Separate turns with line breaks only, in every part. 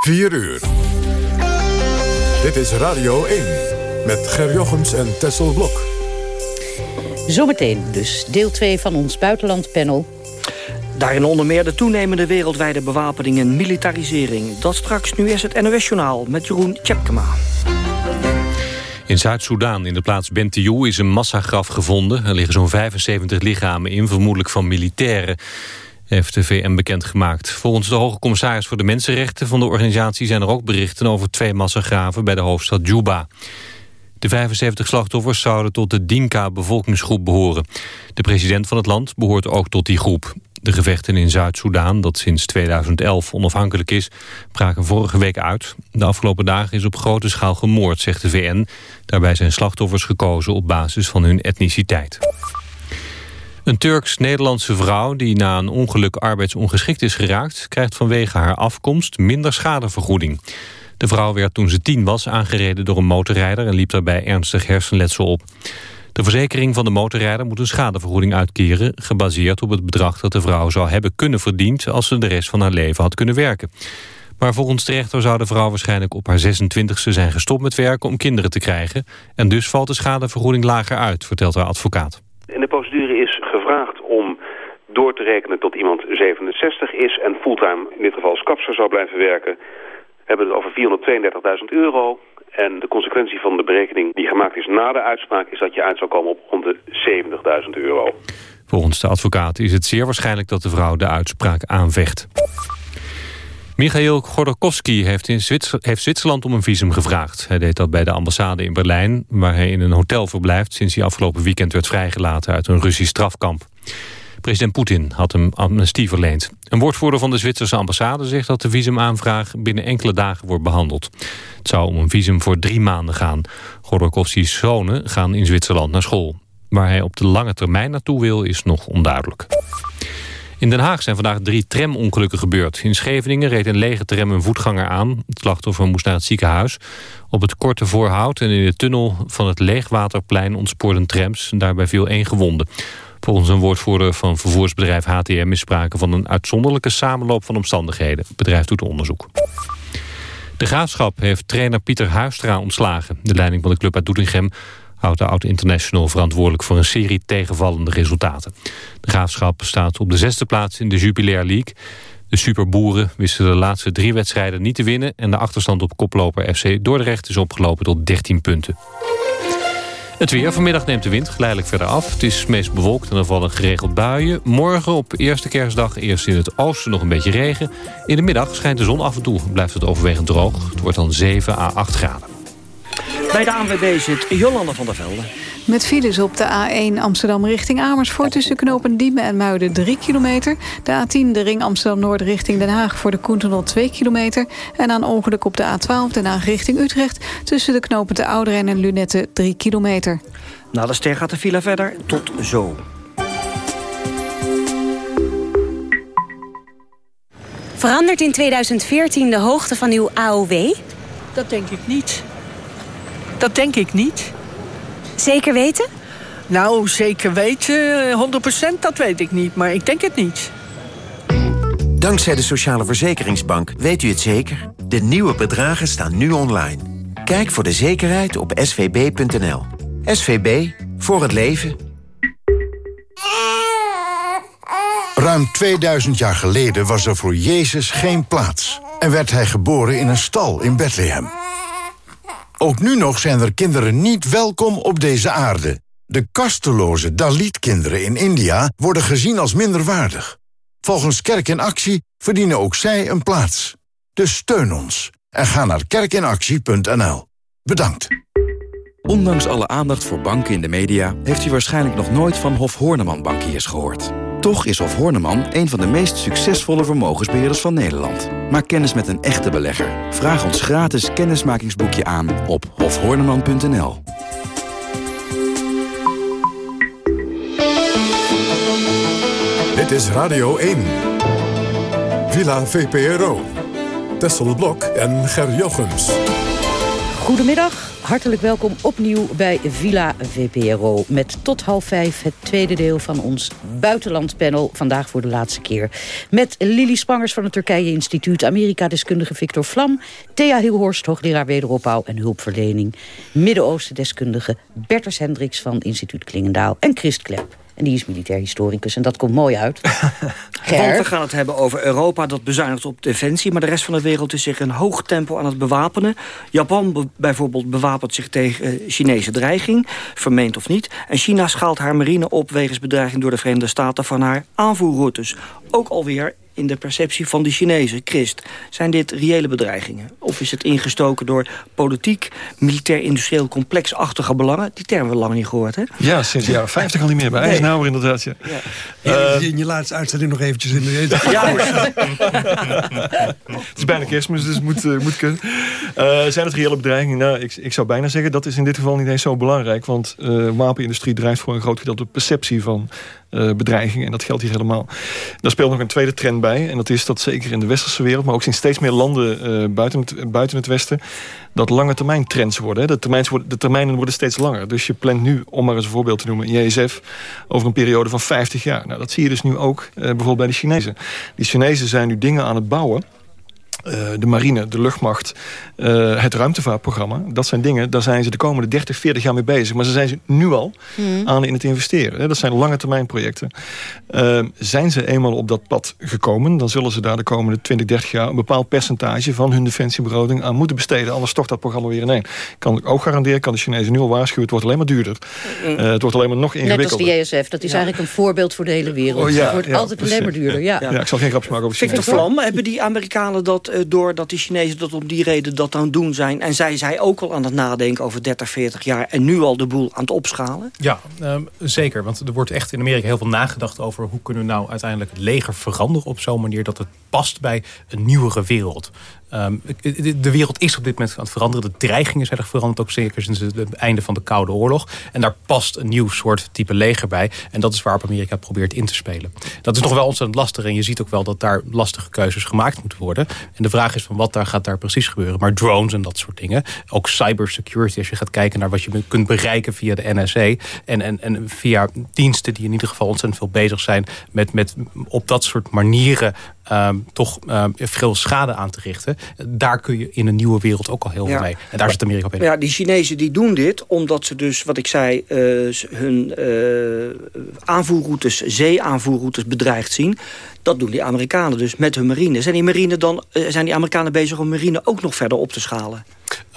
4 uur. Dit is Radio 1 met Ger Jochems en Tessel Blok.
Zometeen dus deel 2 van ons buitenlandpanel.
Daarin onder meer de toenemende wereldwijde bewapening en militarisering. Dat straks, nu is het NOS-journaal met Jeroen Tjepkema.
In Zuid-Soedan, in de plaats Bentiu, is een massagraf gevonden. Er liggen zo'n 75 lichamen in, vermoedelijk van militairen heeft de VN bekendgemaakt. Volgens de hoge commissaris voor de mensenrechten van de organisatie... zijn er ook berichten over twee massagraven bij de hoofdstad Juba. De 75 slachtoffers zouden tot de Dinka-bevolkingsgroep behoren. De president van het land behoort ook tot die groep. De gevechten in Zuid-Soedan, dat sinds 2011 onafhankelijk is... braken vorige week uit. De afgelopen dagen is op grote schaal gemoord, zegt de VN. Daarbij zijn slachtoffers gekozen op basis van hun etniciteit. Een Turks-Nederlandse vrouw die na een ongeluk arbeidsongeschikt is geraakt... krijgt vanwege haar afkomst minder schadevergoeding. De vrouw werd toen ze tien was aangereden door een motorrijder... en liep daarbij ernstig hersenletsel op. De verzekering van de motorrijder moet een schadevergoeding uitkeren... gebaseerd op het bedrag dat de vrouw zou hebben kunnen verdiend... als ze de rest van haar leven had kunnen werken. Maar volgens de rechter zou de vrouw waarschijnlijk op haar 26e zijn gestopt met werken... om kinderen te krijgen. En dus valt de schadevergoeding lager uit, vertelt haar advocaat.
In de procedure is gevraagd om door te rekenen tot iemand 67 is... en fulltime in dit geval als kapser zou blijven werken... hebben we het over 432.000 euro. En de consequentie van de berekening die gemaakt is na de uitspraak... is dat je uit zou komen op rond de 70.000 euro.
Volgens de advocaat is het zeer waarschijnlijk dat de vrouw de uitspraak aanvecht. Michail Godorkovsky heeft, in Zwitserland om een visum gevraagd. Hij deed dat bij de ambassade in Berlijn... waar hij in een hotel verblijft sinds hij afgelopen weekend werd vrijgelaten... uit een Russisch strafkamp. President Poetin had hem amnestie verleend. Een woordvoerder van de Zwitserse ambassade zegt dat de visumaanvraag binnen enkele dagen wordt behandeld. Het zou om een visum voor drie maanden gaan. Godorkovsky's zonen gaan in Zwitserland naar school. Waar hij op de lange termijn naartoe wil is nog onduidelijk. In Den Haag zijn vandaag drie tramongelukken gebeurd. In Scheveningen reed een lege tram een voetganger aan. Het slachtoffer moest naar het ziekenhuis. Op het korte voorhout en in de tunnel van het Leegwaterplein ontspoorden trams. Daarbij viel één gewonde. Volgens een woordvoerder van vervoersbedrijf HTM... is sprake van een uitzonderlijke samenloop van omstandigheden. Het bedrijf doet onderzoek. De Graafschap heeft trainer Pieter Huistra ontslagen. De leiding van de club uit Doetinchem houdt de oud-international verantwoordelijk voor een serie tegenvallende resultaten. De Graafschap staat op de zesde plaats in de Jupiler League. De Superboeren wisten de laatste drie wedstrijden niet te winnen... en de achterstand op koploper FC Dordrecht is opgelopen tot 13 punten. Het weer. Vanmiddag neemt de wind geleidelijk verder af. Het is meest bewolkt en er vallen geregeld buien. Morgen op eerste kerstdag eerst in het oosten nog een beetje regen. In de middag schijnt de zon af en toe. Blijft het overwegend droog. Het wordt dan 7 à 8 graden.
Bij de ANWB zit Jolanda van der Velde.
Met files op de A1 Amsterdam richting Amersfoort... tussen knopen Diemen en Muiden 3 kilometer. De A10 de ring Amsterdam-Noord richting Den Haag... voor de Koentenol 2 kilometer. En aan ongeluk op de A12 Den Haag richting Utrecht... tussen de knopen de Ouderen en Lunette 3 kilometer.
Na de ster gaat de file verder. Tot zo.
Verandert in 2014 de hoogte van uw AOW?
Dat denk ik niet. Dat denk ik niet.
Zeker weten?
Nou, zeker weten, 100% dat weet ik niet, maar ik denk het niet.
Dankzij de Sociale Verzekeringsbank weet u het zeker. De nieuwe bedragen staan nu online. Kijk voor de zekerheid op svb.nl. SVB, voor het leven.
Ruim 2000 jaar geleden was er voor Jezus geen plaats... en werd hij geboren in een stal in Bethlehem. Ook nu nog zijn er kinderen niet welkom op deze aarde. De kasteloze Dalit-kinderen in India worden gezien als minderwaardig. Volgens Kerk in Actie verdienen ook zij een plaats. Dus steun ons en ga naar kerkinactie.nl. Bedankt.
Ondanks alle aandacht voor banken in de media... heeft u waarschijnlijk nog nooit van Hof Horneman Bankiers gehoord. Toch is Hof Horneman een van de meest succesvolle vermogensbeheerders van Nederland. Maak kennis met een echte belegger. Vraag ons gratis kennismakingsboekje aan op hofhorneman.nl.
Dit is Radio 1. Villa VPRO. Tessel Blok en Ger Jochems.
Goedemiddag. Hartelijk welkom opnieuw bij Villa VPRO. Met tot half vijf het tweede deel van ons buitenlandpanel. Vandaag voor de laatste keer. Met Lili Spangers van het Turkije Instituut. Amerika-deskundige Victor Vlam. Thea Hilhorst, hoogleraar wederopbouw en hulpverlening. Midden-Oosten-deskundige Berters Hendricks van Instituut Klingendaal. En Christ Klep en die is militair historicus en dat komt mooi uit.
Want we gaan het hebben over Europa dat bezuinigt op defensie... maar de rest van de wereld is zich in hoog tempo aan het bewapenen. Japan bijvoorbeeld bewapent zich tegen uh, Chinese dreiging, vermeend of niet. En China schaalt haar marine op wegens bedreiging door de Verenigde Staten... van haar aanvoerroutes. Ook alweer in de perceptie van de Chinezen, Christ. Zijn dit reële bedreigingen? Of is het ingestoken door politiek, militair-industrieel complexachtige belangen? Die termen hebben we lang niet gehoord, hè?
Ja, sinds de jaren 50 al niet meer. Bij nee. Eisenhower inderdaad, ja.
ja. Uh, in je laatste uitzending nog eventjes in de... Ja,
het is bijna kerstmis, dus het moet, uh, moet kunnen. Uh, zijn het reële bedreigingen? Nou, ik, ik zou bijna zeggen, dat is in dit geval niet eens zo belangrijk. Want de wapenindustrie drijft voor een groot gedeelte de perceptie van uh, bedreiging. En dat geldt hier helemaal. Daar speelt nog een tweede trend bij. En dat is dat zeker in de westerse wereld... maar ook in steeds meer landen buiten, het, buiten het westen... dat lange termijn trends worden. De, termijns worden. de termijnen worden steeds langer. Dus je plant nu, om maar eens een voorbeeld te noemen... JSF over een periode van 50 jaar. Nou, dat zie je dus nu ook bijvoorbeeld bij de Chinezen. Die Chinezen zijn nu dingen aan het bouwen... Uh, de marine, de luchtmacht, uh, het ruimtevaartprogramma. Dat zijn dingen, daar zijn ze de komende 30, 40 jaar mee bezig. Maar ze zijn ze nu al hmm. aan in het investeren. Hè. Dat zijn lange termijn projecten. Uh, zijn ze eenmaal op dat pad gekomen... dan zullen ze daar de komende 20, 30 jaar... een bepaald percentage van hun defensiebegroting aan moeten besteden. Anders stort dat programma weer ineen. Kan ik ook garanderen, kan de Chinezen nu al waarschuwen... het wordt alleen maar duurder. Hmm. het wordt alleen maar nog ingewikkelder.
Net als de JSF, dat is ja. eigenlijk een voorbeeld voor de hele wereld. Oh, ja, het wordt ja, altijd alleen maar duurder. Ja.
Ja. ik zal geen grapjes maken over
Victor Vlam, hebben die Amerikanen dat doordat die Chinezen dat om die reden dat aan doen zijn... en zij zij ook al aan het nadenken over 30, 40 jaar... en nu al de boel aan het opschalen?
Ja, um, zeker. Want er wordt echt in Amerika heel veel nagedacht over... hoe kunnen we nou uiteindelijk het leger veranderen op zo'n manier... dat het past bij een nieuwere wereld. Um, de wereld is op dit moment aan het veranderen. De dreigingen zijn er veranderd, ook zeker sinds het einde van de Koude Oorlog. En daar past een nieuw soort type leger bij. En dat is waarop Amerika probeert in te spelen. Dat is nog wel ontzettend lastig. En je ziet ook wel dat daar lastige keuzes gemaakt moeten worden. En de vraag is van wat daar gaat daar precies gebeuren. Maar drones en dat soort dingen. Ook cybersecurity, als je gaat kijken naar wat je kunt bereiken via de NSA. En, en, en via diensten die in ieder geval ontzettend veel bezig zijn met, met op dat soort manieren um, toch um, veel schade aan te richten. Daar kun je in een nieuwe wereld ook al heel veel mee. En daar zit Amerika op in.
Ja, die Chinezen die doen dit omdat ze dus, wat ik zei... Uh, hun uh, aanvoerroutes, zeeaanvoerroutes bedreigd zien. Dat doen die Amerikanen dus met hun marine. Zijn die, marine dan, uh, zijn die Amerikanen bezig om marine ook nog verder op te schalen?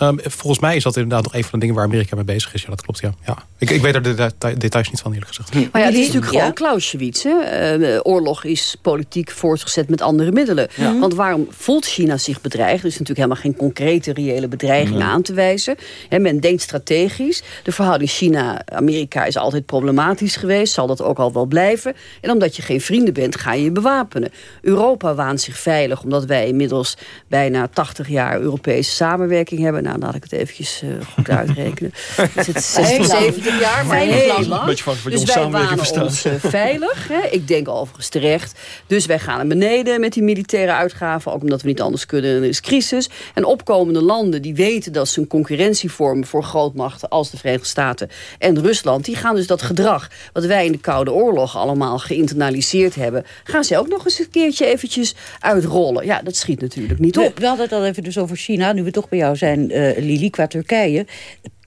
Um, volgens mij is dat inderdaad nog een van de dingen waar Amerika mee bezig is. Ja, dat klopt, ja. ja. Ik, ik weet er de, de, details niet van, eerlijk gezegd.
Maar ja, het is natuurlijk gewoon. Clausewitz. Hè? Uh, oorlog is politiek voortgezet met andere middelen. Ja. Want waarom voelt China zich bedreigd? Er is natuurlijk helemaal geen concrete, reële bedreiging nee. aan te wijzen. He, men denkt strategisch. De verhouding China-Amerika is altijd problematisch geweest. Zal dat ook al wel blijven. En omdat je geen vrienden bent, ga je je bewapenen. Europa waant zich veilig, omdat wij inmiddels bijna 80 jaar Europese samenwerking hebben. Nou, laat ik het eventjes uh, goed uitrekenen. is het 60, 70 jaar, maar heel lang.
Beetje van, van
dus wij wanen ons uh, veilig. Hè? Ik denk overigens terecht. Dus wij gaan naar beneden met die militaire uitgaven. Ook omdat we niet anders kunnen. Er is crisis. En opkomende landen die weten dat ze een concurrentie vormen... voor grootmachten als de Verenigde Staten en Rusland. Die gaan dus dat gedrag wat wij in de Koude Oorlog allemaal geïnternaliseerd hebben... gaan ze ook nog eens een keertje eventjes uitrollen. Ja, dat schiet natuurlijk niet op.
We hadden het al even dus over China, nu we toch bij jou zijn, uh, Lili, qua Turkije.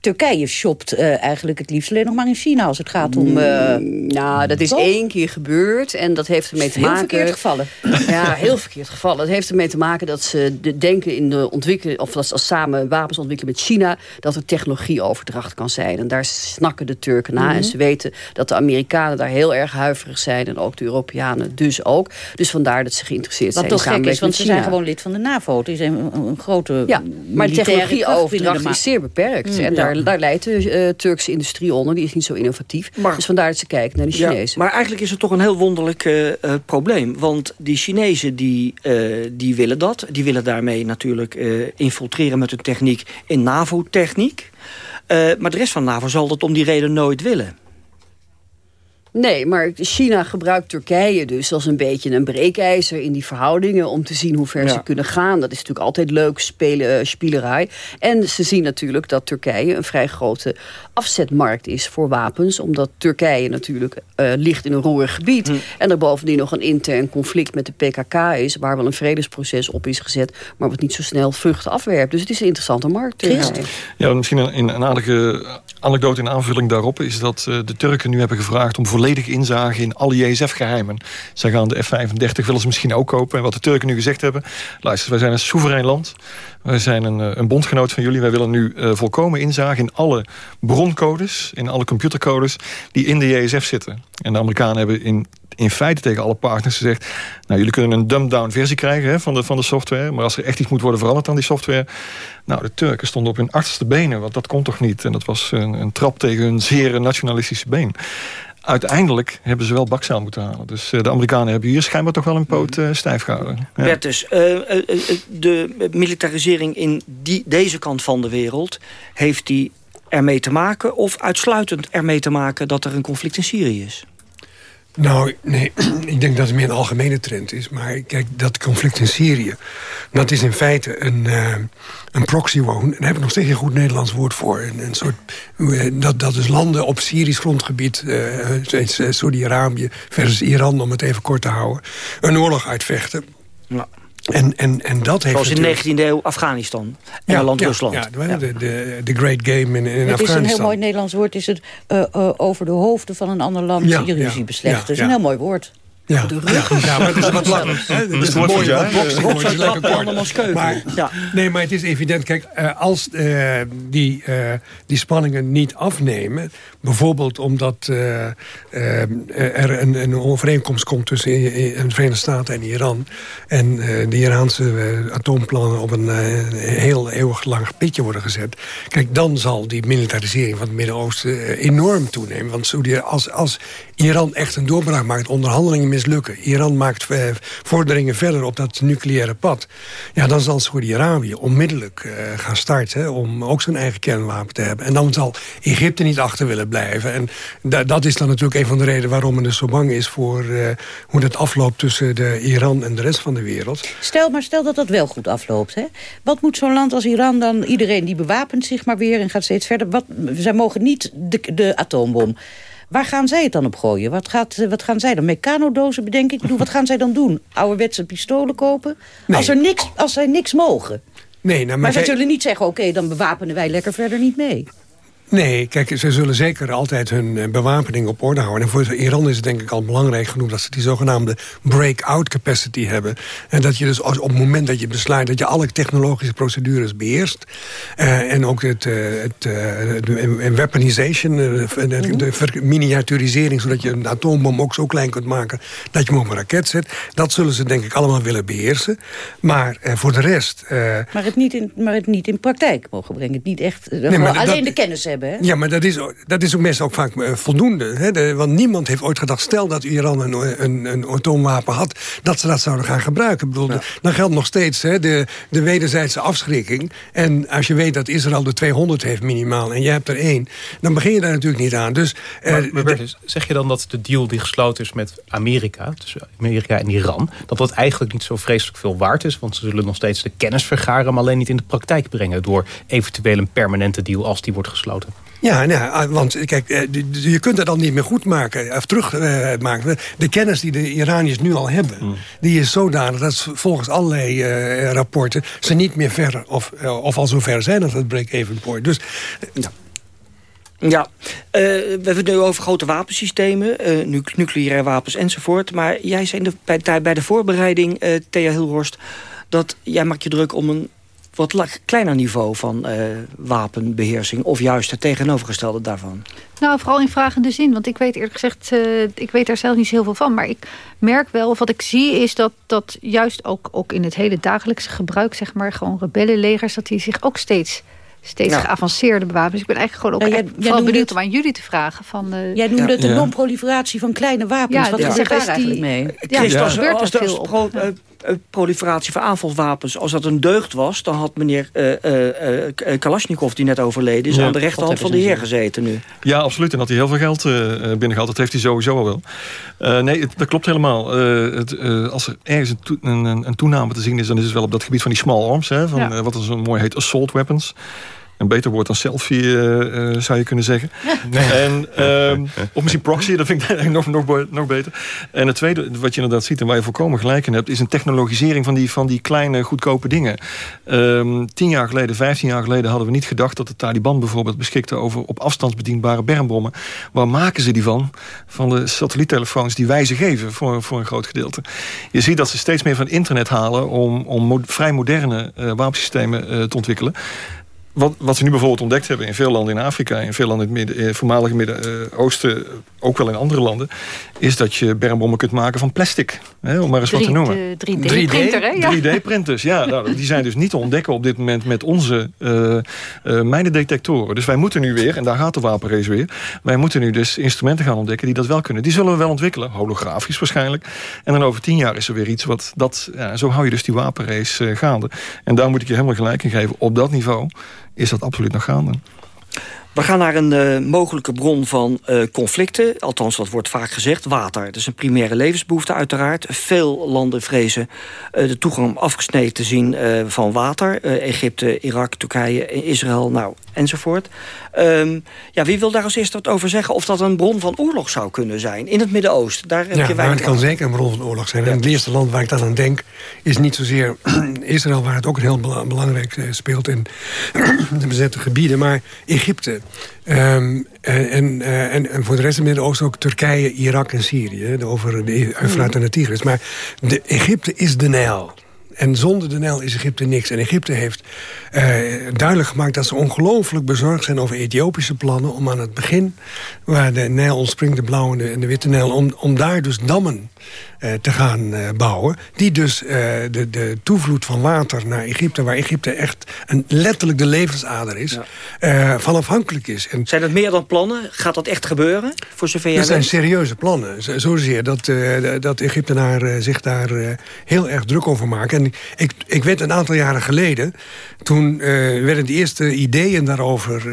Turkije shopt uh, eigenlijk het liefst alleen nog maar in China als het gaat om... Uh,
nou, dat is toch? één keer gebeurd en dat heeft ermee te maken...
Heel verkeerd gevallen.
Ja, heel verkeerd gevallen. Het heeft ermee te maken dat ze de denken in de ontwikkeling... of als samen wapens ontwikkelen met China... dat er technologieoverdracht kan zijn. En daar snakken de Turken naar. Mm -hmm. En ze weten dat de Amerikanen daar heel erg huiverig zijn... en ook de Europeanen dus ook. Dus vandaar dat ze geïnteresseerd
Wat
zijn
in toch gek is, want ze zijn gewoon lid van de NAVO. Het is een, een grote
Ja, maar technologieoverdracht is zeer beperkt. Mm, en daar, daar leidt de uh, Turkse industrie onder. Die is niet zo innovatief. Maar, dus vandaar dat ze kijken naar de Chinezen.
Ja, maar eigenlijk is het toch een heel wonderlijk uh, probleem. Want die Chinezen die, die willen dat. Die willen daarmee natuurlijk infiltreren met hun techniek in NAVO-techniek. maar de rest van NAVO zal dat om die reden nooit willen.
Nee, maar China gebruikt Turkije dus als een beetje een breekijzer in die verhoudingen... om te zien hoe ver ze kunnen gaan. Dat is natuurlijk altijd leuk, spelen, uh, spielerij. En ze zien natuurlijk dat Turkije een vrij grote afzetmarkt is voor wapens. Omdat Turkije natuurlijk uh, ligt in een roerig gebied. Hm. En er bovendien nog een intern conflict met de PKK is... waar wel een vredesproces op is gezet... maar wat niet zo snel vruchten afwerpt. Dus het is een interessante markt. Turkije.
Ja, misschien een, een aardige anekdote in aanvulling daarop... is dat uh, de Turken nu hebben gevraagd om volledige inzage... in alle JSF-geheimen. Zij gaan de F-35 willen ze misschien ook kopen. En wat de Turken nu gezegd hebben... luister, wij zijn een soeverein land. Wij zijn een, eh, een bondgenoot van jullie. Wij willen nu uh, volkomen inzage in alle broncodes... in alle computercodes die in de JSF zitten. En de Amerikanen hebben in in feite tegen alle partners gezegd... nou, jullie kunnen een dumbed-down versie krijgen hè, van, de, van de software... maar als er echt iets moet worden veranderd aan die software... nou, de Turken stonden op hun achterste benen, want dat kon toch niet. En dat was een, een trap tegen hun zeer nationalistische been uiteindelijk hebben ze wel bakzaal moeten halen. Dus uh, de Amerikanen hebben hier schijnbaar toch wel een poot uh, stijf gehouden.
Ja. Bertus, uh, de militarisering in die, deze kant van de wereld... heeft die ermee te maken of uitsluitend ermee te maken... dat er een conflict in Syrië is?
Nou, nee, ik denk dat het meer een algemene trend is. Maar kijk, dat conflict in Syrië... dat is in feite een, uh, een proxy war. Daar heb ik nog steeds geen goed Nederlands woord voor. Een, een soort, uh, dat, dat is landen op Syrisch grondgebied... Uh, Saudi-Arabië versus Iran, om het even kort te houden... een oorlog uitvechten. Ja. En, en, en dat heeft
Zoals in de 19e eeuw Afghanistan, Engeland,
ja,
Rusland.
Ja, de, de, de great game in, in
het
Afghanistan.
Het is een heel mooi Nederlands woord. Is het uh, uh, over de hoofden van een ander land ja, je ruzie beslecht. Dat is een heel mooi woord.
Ja, de rug. Ja, maar het is wat langer. Het is een mooie ja, lekker Maar, ja. Nee, maar het is evident. Kijk, uh, als uh, die, uh, die spanningen niet afnemen... bijvoorbeeld omdat er een, een, overeenkomst komt... tussen de Verenigde Staten en Iran... en de Iraanse atoomplannen op een heel eeuwig lang pitje worden gezet... kijk, dan zal die militarisering van het Midden-Oosten enorm toenemen. Want als, als Iran echt een doorbraak maakt... onderhandelingen mislukken. Iran maakt eh, vorderingen verder op dat nucleaire pad. Ja, dan zal Saudi-Arabië onmiddellijk uh, gaan starten... Om ook zijn eigen kernwapen te hebben. En dan zal Egypte niet achter willen blijven. En dat is dan natuurlijk een van de redenen waarom men dus zo bang is... voor uh, hoe dat afloopt tussen de Iran en de rest van de wereld.
Stel, maar stel dat dat wel goed afloopt. Hè? Wat moet zo'n land als Iran dan... iedereen die bewapent zich maar weer en gaat steeds verder... Wat, zij mogen niet de, de atoombom... Waar gaan zij het dan op gooien? Wat, gaat, wat gaan zij dan? Mecanodozen bedenk ik. bedoel, wat gaan zij dan doen? Ouderwetse pistolen kopen?
Nee.
Als, er niks, als zij niks mogen.
Nee, nou, maar,
maar zij
zij...
zullen niet zeggen... oké, dan bewapenen wij lekker verder niet mee.
Nee, kijk, ze zullen zeker altijd hun bewapening op orde houden. En voor Iran is het denk ik al belangrijk genoeg... dat ze die zogenaamde breakout capacity hebben. En dat je dus als, op het moment dat je besluit... dat je alle technologische procedures beheerst... Uh, en ook het, uh, het uh, de weaponization, de, de miniaturisering... zodat je een atoombom ook zo klein kunt maken... dat je hem op een raket zet. Dat zullen ze denk ik allemaal willen beheersen. Maar voor de rest...
maar, het niet in, maar het niet in praktijk mogen brengen. Het niet echt... Nee, alleen dat, de kennis hebben. Hè?
Ja, maar dat is, dat is ook meestal ook vaak uh, voldoende. Hè? De, want niemand heeft ooit gedacht... stel dat Iran een, een, een atoomwapen had... dat ze dat zouden gaan gebruiken. Ik bedoel, ja. Dan geldt nog steeds hè, de, de wederzijdse afschrikking. En als je weet dat Israël er 200 heeft minimaal... en jij hebt er één, dan begin je daar natuurlijk niet aan. Dus,
maar, maar Bertus, zeg je dan dat de deal die gesloten is met Amerika... tussen Amerika en Iran... dat dat eigenlijk niet zo vreselijk veel waard is? Want ze zullen nog steeds de kennis vergaren... maar alleen niet in de praktijk brengen... door eventueel een permanente deal als die wordt gesloten.
Ja, nou, want kijk, je kunt dat dan niet meer goed maken, of terugmaken. De kennis die de Iraniërs nu al hebben, mm. die is zodanig dat volgens allerlei uh, rapporten ze niet meer ver of, uh, of al zo ver zijn als het break-even point. Dus,
ja. Ja, uh, we hebben het nu over grote wapensystemen, uh, nucleaire wapens enzovoort. Maar jij zei de, bij, bij de voorbereiding, uh, Thea Hilhorst... dat jij maakt je druk om een wat kleiner niveau van uh, wapenbeheersing... of juist het tegenovergestelde daarvan?
Nou, vooral in vragende zin. Want ik weet eerlijk gezegd, uh, ik weet daar zelf niet zo heel veel van. Maar ik merk wel, of wat ik zie is dat, dat juist ook, ook in het hele dagelijkse gebruik... zeg maar, gewoon rebellenlegers, dat die zich ook steeds steeds ja. geavanceerde bewapens. Dus ik ben eigenlijk gewoon ook ja, jij, jij benieuwd het, om aan jullie te vragen. Van, uh,
jij noemde het de non-proliferatie van kleine wapens. Ja, Wat ja. is daar eigenlijk mee?
Ja,
als, als, als, als, proliferatie van aanvalswapens... als dat een deugd was, dan had meneer uh, Kalashnikov... die net overleden is, aan de rechterhand van de heer gezeten nu.
Ja, absoluut. En had hij heel veel geld binnengehaald. Dat heeft hij sowieso al wel. nee, dat klopt helemaal. Het, als er ergens een, een, een, toename te zien is... dan is het wel op dat gebied van die small arms. Hè, van, Wat er zo mooi heet assault weapons een beter woord dan selfie, uh, uh, zou je kunnen zeggen. Nee. En, uh, of misschien proxy, dat vind ik eigenlijk nog, nog, nog beter. En het tweede, wat je inderdaad ziet en waar je volkomen gelijk in hebt... is een technologisering van die, van die kleine, goedkope dingen. Um, tien jaar geleden, vijftien jaar geleden hadden we niet gedacht... dat de Taliban bijvoorbeeld beschikte over op afstandsbedienbare bermbommen. Waar maken ze die van? Van de satelliettelefoons die wij ze geven voor, voor een groot gedeelte. Je ziet dat ze steeds meer van internet halen... om, om vrij moderne uh, wapensystemen te ontwikkelen wat, wat ze nu bijvoorbeeld ontdekt hebben in veel landen in Afrika... in veel landen in het midden, eh, voormalige Midden-Oosten, eh, ook wel in andere landen... is dat je bermbommen kunt maken van plastic. Hè, om maar eens wat te noemen.
3D-printer,
hè? 3D-printers, ja. Nou, die zijn dus niet te ontdekken op dit moment met onze uh, uh, mijnendetectoren. Dus wij moeten nu weer, en daar gaat de wapenrace weer... wij moeten nu dus instrumenten gaan ontdekken die dat wel kunnen. Die zullen we wel ontwikkelen, holografisch waarschijnlijk. En dan over tien jaar is er weer iets wat... Dat, ja, zo hou je dus die wapenrace gaande. En daar moet ik je helemaal gelijk in geven. Op dat niveau is dat absoluut nog gaande.
We gaan naar een uh, mogelijke bron van uh, conflicten. Althans, dat wordt vaak gezegd. Water. Dat is een primaire levensbehoefte uiteraard. Veel landen vrezen uh, de toegang afgesneden te zien van water. Egypte, Irak, Turkije, Israël, nou, enzovoort. Um, ja, wie wil daar als eerste wat over zeggen? Of dat een bron van oorlog zou kunnen zijn in het Midden-Oosten? Daar heb
ja,
je
maar het kan zeker een bron van oorlog zijn. Ja. En het eerste land waar ik dan aan denk... is niet zozeer Israël, waar het ook een heel belangrijk speelt... in de bezette gebieden, maar Egypte... Um, en, en, en, voor de rest in het Midden-Oosten ook Turkije, Irak en Syrië. Over de Eufraat en de Tigris. Maar de, Egypte is de Nijl. En zonder de Nijl is Egypte niks. En Egypte heeft uh, duidelijk gemaakt dat ze ongelooflijk bezorgd zijn... over Ethiopische plannen om aan het begin... waar de Nijl ontspringt, de blauwe en de, en de witte Nijl... Om, om daar dus dammen te gaan uh, bouwen. Die dus de, de toevloed van water naar Egypte... waar Egypte echt een, letterlijk de levensader is... Ja. van afhankelijk is.
En, zijn dat meer dan plannen? Gaat dat echt gebeuren? Voor zover
dat zijn serieuze plannen. Zozeer dat, dat Egyptenaren zich daar heel erg druk over maken. En ik, ik weet een aantal jaren geleden... toen werden de eerste ideeën daarover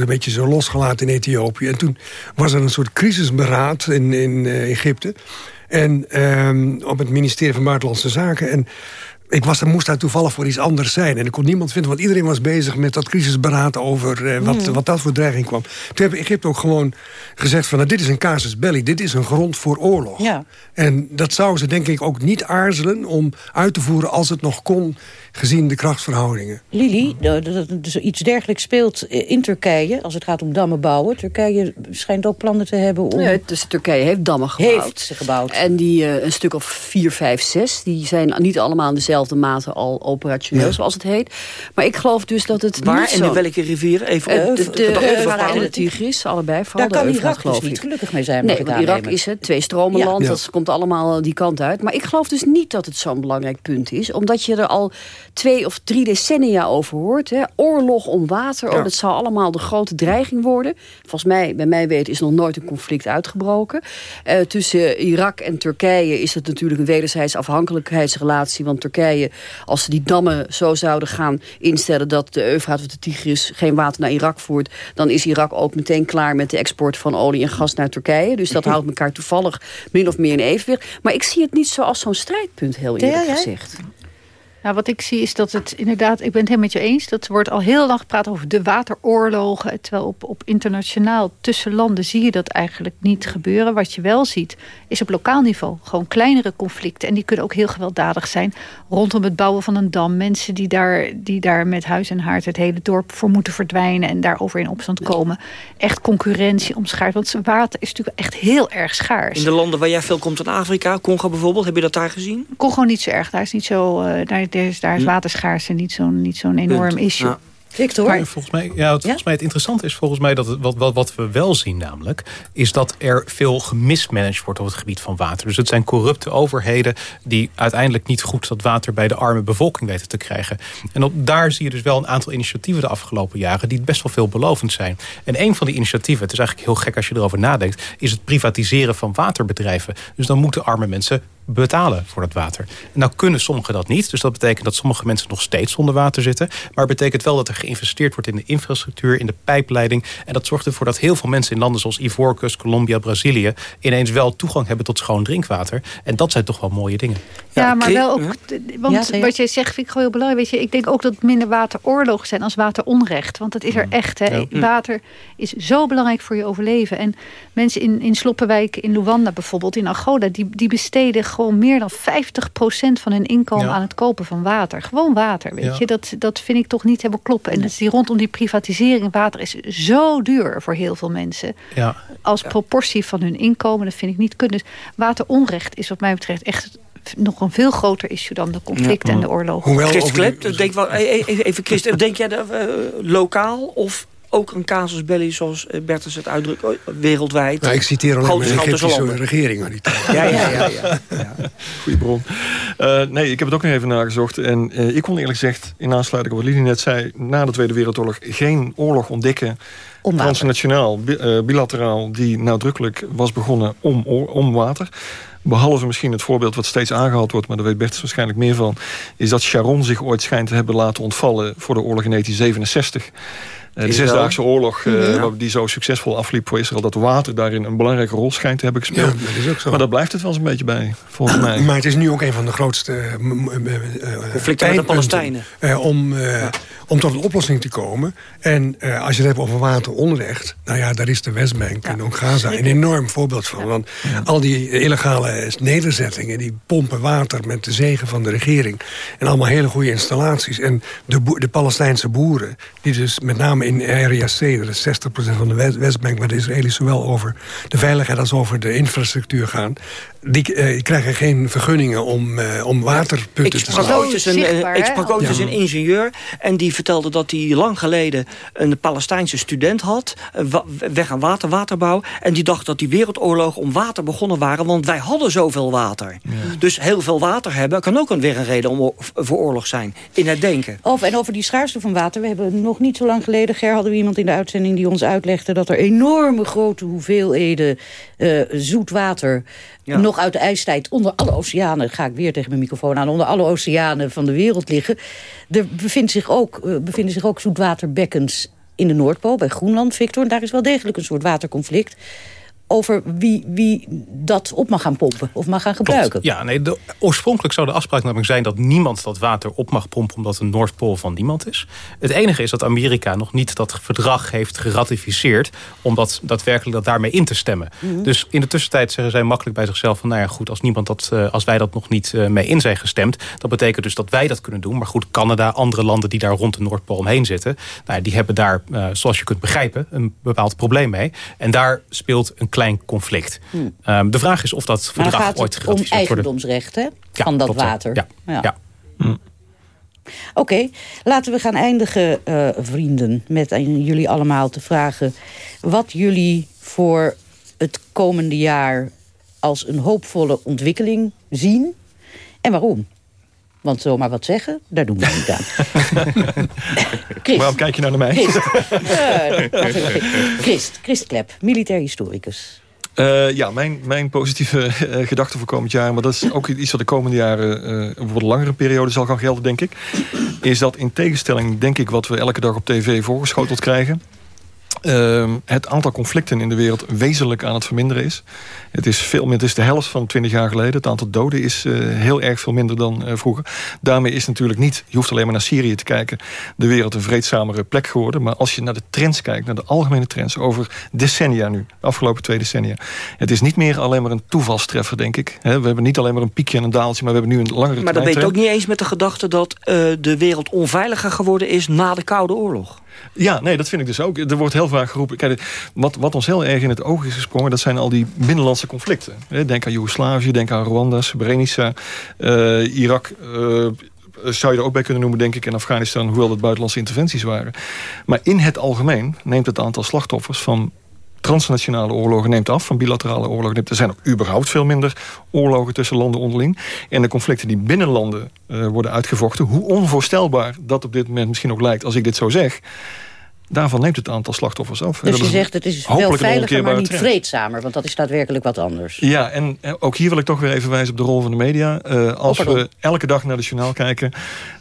een beetje zo losgelaten in Ethiopië. En toen was er een soort crisisberaad in, in Egypte. En ehm, op het ministerie van Buitenlandse Zaken. En ik was, moest daar toevallig voor iets anders zijn. En ik kon niemand vinden, want iedereen was bezig met dat crisisberaad... over uh, wat, mm. wat dat voor dreiging kwam. Toen heb Egypte ook gewoon gezegd van... Nou, dit is een casus belli, dit is een grond voor oorlog.
Ja.
En dat zouden ze denk ik ook niet aarzelen om uit te voeren... als het nog kon gezien de krachtsverhoudingen.
Lili, dus iets dergelijks speelt in Turkije als het gaat om dammen bouwen. Turkije schijnt ook plannen te hebben om...
Ja, dus Turkije heeft dammen gebouwd.
Heeft ze gebouwd.
En die uh, een stuk of vier, vijf, zes, die zijn niet allemaal in dezelfde mate al operationeel, ja. zoals het heet. Maar ik geloof dus dat het
Waar en in welke rivier? Even
uh, de, de, de de Tigris, allebei. Vooral
Daar kan
Irak
dus
geloof
niet gelukkig mee zijn.
Nee, want Irak is het, twee stromenland, ja. dat komt allemaal die kant uit. Maar ik geloof dus niet dat het zo'n belangrijk punt is. Omdat je er al twee of drie decennia over hoort. Hè. Oorlog om water, oh, dat zou allemaal de grote dreiging worden. Volgens mij, bij mij weten, is nog nooit een conflict uitgebroken. Uh, tussen Irak en Turkije is het natuurlijk een wederzijds afhankelijkheidsrelatie. Want Turkije, als ze die dammen zo zouden gaan instellen... dat de Eufraat of de Tigris geen water naar Irak voert... dan is Irak ook meteen klaar met de export van olie en gas naar Turkije. Dus dat houdt elkaar toevallig min of meer in evenwicht. Maar ik zie het niet zo als zo'n strijdpunt, heel eerlijk gezegd.
Nou, wat ik zie is dat het inderdaad, ik ben het helemaal met je eens... dat wordt al heel lang gepraat over de wateroorlogen... terwijl op, op internationaal tussen landen zie je dat eigenlijk niet gebeuren. Wat je wel ziet, is op lokaal niveau gewoon kleinere conflicten... en die kunnen ook heel gewelddadig zijn rondom het bouwen van een dam. Mensen die daar, die daar met huis en haard het hele dorp voor moeten verdwijnen... en daarover in opstand komen. Echt concurrentie omschaart, want water is natuurlijk echt heel erg schaars.
In de landen waar jij veel komt in Afrika, Congo bijvoorbeeld, heb je dat daar gezien?
Congo niet zo erg, daar is niet zo... Uh, daar, is, daar is waterschaarste niet zo'n niet zo'n enorm issue. Ja.
Victor?
Maar volgens mij, ja, het, volgens mij het interessante is volgens mij dat het, wat, wat, wat we wel zien namelijk... is dat er veel gemismanaged wordt op het gebied van water. Dus het zijn corrupte overheden die uiteindelijk niet goed dat water bij de arme bevolking weten te krijgen. En op, daar zie je dus wel een aantal initiatieven de afgelopen jaren die best wel veelbelovend zijn. En een van die initiatieven, het is eigenlijk heel gek als je erover nadenkt, is het privatiseren van waterbedrijven. Dus dan moeten arme mensen betalen voor dat water. Nou kunnen sommigen dat niet. Dus dat betekent dat sommige mensen nog steeds zonder water zitten. Maar het betekent wel dat er geïnvesteerd wordt in de infrastructuur, in de pijpleiding. En dat zorgt ervoor dat heel veel mensen in landen zoals Ivoorkust, Colombia, Brazilië... ineens wel toegang hebben tot schoon drinkwater. En dat zijn toch wel mooie dingen.
Ja, maar wel ook... Want wat jij zegt vind ik gewoon heel belangrijk. Weet je, ik denk ook dat minder wateroorlogen zijn als wateronrecht. Want dat is er mm. echt. Hè. Water is zo belangrijk voor je overleven. En mensen in, in Sloppenwijk, in Luanda bijvoorbeeld, in Angola... die, die besteden gewoon meer dan 50% van hun inkomen aan het kopen van water. Gewoon water, weet je. Dat, dat vind ik toch niet helemaal kloppen. En dat is die rondom die privatisering. Water is zo duur voor heel veel mensen. Ja. Als proportie van hun inkomen, dat vind ik niet kunnen. Dus wateronrecht is wat mij betreft echt nog een veel groter issue dan de conflicten en de oorlogen.
Hoewel Christ Klep, denk wel, e- e- even Christ, denk jij dat, uh, lokaal of ook een casus belli, zoals eh, Bertus het uitdrukt, wereldwijd.
Nou, ik citeer alleen maar de Egyptische regering.
Ja, ja, ja. ja,
ja. Goeie bron. Uh, nee, ik heb het ook nog even nagezocht. En uh, ik kon eerlijk gezegd, in aansluiting op wat Lili net zei... na de Tweede Wereldoorlog geen oorlog ontdekken... transnationaal, bilateraal, die nadrukkelijk was begonnen om, om water... Behalve misschien het voorbeeld wat steeds aangehaald wordt... maar daar weet Bertus waarschijnlijk meer van... is dat Sharon zich ooit schijnt te hebben laten ontvallen... voor de oorlog in 1967. Eh, de Zesdaagse Oorlog, uh, die zo succesvol afliep voor Israël... dat water daarin een belangrijke rol schijnt te hebben gespeeld. Ja, dat is ook zo. Maar daar blijft het wel eens een beetje bij, volgens mij.
Maar het is nu ook een van de grootste... Uh,
Conflicten met de Palestijnen.
om, om tot een oplossing te komen. En als je het hebt over wateronrecht... nou ja, daar is de Westbank en ook Gaza een enorm voorbeeld van. Want al die illegale nederzettingen... die pompen water met de zegen van de regering. En allemaal hele goede installaties. En de, de Palestijnse boeren, die dus met name in Area C, dat is 60% van de Westbank... waar de Israëli's zowel over de veiligheid als over de infrastructuur gaan... die, uh, krijgen geen vergunningen om, uh, om waterputten
te slaan. Een, uh, ik sprak ook dus een ingenieur en die vertelde dat hij lang geleden... een Palestijnse student had, weg aan water, waterbouw... en die dacht dat die wereldoorlogen om water begonnen waren... want wij hadden zoveel water. Dus heel veel water hebben kan ook een, weer een reden om voor oorlog zijn, in het denken.
Of, en over die schaarste van water, we hebben nog niet zo lang geleden Ger hadden we iemand in de uitzending die ons uitlegde... dat er enorme grote hoeveelheden uh, zoet water... nog uit de ijstijd onder alle oceanen... ga ik weer tegen mijn microfoon aan... onder alle oceanen van de wereld liggen. Er bevindt zich ook, uh, bevinden zich ook zoetwaterbekkens in de Noordpool, bij Groenland, Victor. En daar is wel degelijk een soort waterconflict over wie, wie dat op mag gaan pompen of mag gaan gebruiken.
Ja, nee, de, oorspronkelijk zou de afspraak namelijk zijn... dat niemand dat water op mag pompen omdat een Noordpool van niemand is. Het enige is dat Amerika nog niet dat verdrag heeft geratificeerd... om dat daadwerkelijk dat daarmee in te stemmen. Mhm. Dus in de tussentijd zeggen zij makkelijk bij zichzelf... van nou ja, goed, als, niemand dat, uh, als wij dat nog niet uh, mee in zijn gestemd... dat betekent dus dat wij dat kunnen doen. Maar goed, Canada, andere landen die daar rond de Noordpool omheen zitten... Nou, die hebben daar, uh, zoals je kunt begrijpen, een bepaald probleem mee. En daar speelt een klein conflict. Hmm. Um, de vraag is of dat verdrag ooit geratificeerd wordt.
om eigendomsrechten van dat water.
Ja. ja. ja. Hmm.
Oké, okay, laten we gaan eindigen, uh, vrienden, met aan jullie allemaal te vragen... wat jullie voor het komende jaar als een hoopvolle ontwikkeling zien en waarom. Want zomaar wat zeggen, daar doen we niet aan.
Chris. Waarom kijk je nou naar mij?
Christ, Christ, Christ Klep, militair historicus.
Uh, ja, mijn, mijn positieve uh, gedachte voor komend jaar... maar dat is ook iets wat de komende jaren uh, een wat langere periode zal gaan gelden, denk ik... is dat in tegenstelling, denk ik, wat we elke dag op tv voorgeschoteld krijgen... Uh, het aantal conflicten in de wereld wezenlijk aan het verminderen is. Het is, veel, het is de helft van 20 jaar geleden. Het aantal doden is uh, heel erg veel minder dan uh, vroeger. Daarmee is natuurlijk niet, je hoeft alleen maar naar Syrië te kijken... de wereld een vreedzamere plek geworden. Maar als je naar de trends kijkt, naar de algemene trends... over decennia nu, de afgelopen twee decennia... het is niet meer alleen maar een toevalstreffer, denk ik. we hebben niet alleen maar een piekje en een daaltje... maar we hebben nu een langere
Maar dat weet ook niet eens met de gedachte... dat uh, de wereld onveiliger geworden is na de Koude Oorlog.
Ja, nee, dat vind ik dus ook. Er wordt heel vaak geroepen... Kijk, wat, wat ons heel erg in het oog is gesprongen... dat zijn al die binnenlandse conflicten. Denk aan Joegoslavië, denk aan Rwanda, Srebrenica, uh, Irak... Uh, zou je er ook bij kunnen noemen, denk ik, in Afghanistan... hoewel dat buitenlandse interventies waren. Maar in het algemeen neemt het aantal slachtoffers... van transnationale oorlogen neemt af, van bilaterale oorlogen neemt. Er zijn ook überhaupt veel minder oorlogen tussen landen onderling. En de conflicten die binnen landen uh, worden uitgevochten... hoe onvoorstelbaar dat op dit moment misschien ook lijkt als ik dit zo zeg daarvan neemt het aantal slachtoffers af.
Dus je zegt het is wel veiliger, maar niet vreedzamer. Want dat is daadwerkelijk wat anders.
Ja, en ook hier wil ik toch weer even wijzen op de rol van de media. Uh, als we elke dag naar de journaal kijken...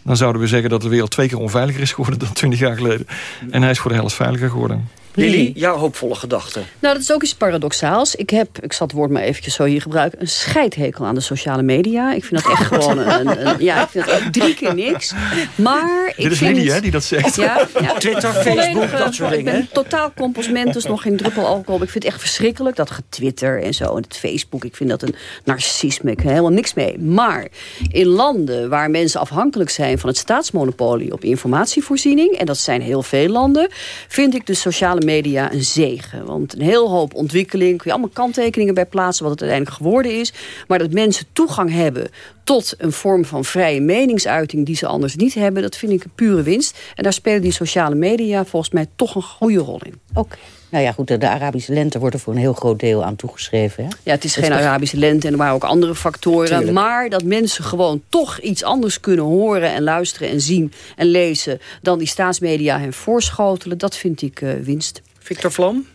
dan zouden we zeggen dat de wereld twee keer onveiliger is geworden... dan twintig jaar geleden. En hij is voor de helft veiliger geworden.
Lili, jouw hoopvolle gedachte.
Nou, dat is ook iets paradoxaals. Ik heb, ik zal het woord maar eventjes zo hier gebruiken... een scheidhekel aan de sociale media. Ik vind dat echt gewoon een, een, Ja, ik vind dat drie keer niks. Maar
Dit
is.
Lili, hè, die dat zegt.
Ja, ja.
Twitter, Facebook, dat soort dingen.
Ik ben totaal compostmentus, nog geen druppel alcohol. Ik vind het echt verschrikkelijk, dat getwitter en zo. En het Facebook, ik vind dat een narcisme. Ik heb helemaal niks mee. Maar in landen waar mensen afhankelijk zijn... van het staatsmonopolie op informatievoorziening... en dat zijn heel veel landen... vind ik de sociale media een zegen. Want een heel hoop ontwikkeling, kun je allemaal kanttekeningen bij plaatsen... wat het uiteindelijk geworden is. Maar dat mensen toegang hebben tot een vorm van vrije meningsuiting... die ze anders niet hebben, dat vind ik een pure winst. En daar spelen die sociale media volgens mij toch een goede rol in.
Oké. Nou ja, goed, de Arabische lente wordt er voor een heel groot deel aan toegeschreven. Hè?
Ja, het is geen Arabische lente en er waren ook andere factoren. Maar dat mensen gewoon toch iets anders kunnen horen en luisteren en zien en lezen... dan die staatsmedia hen voorschotelen, dat vind ik uh, winst.
Victor Vlam?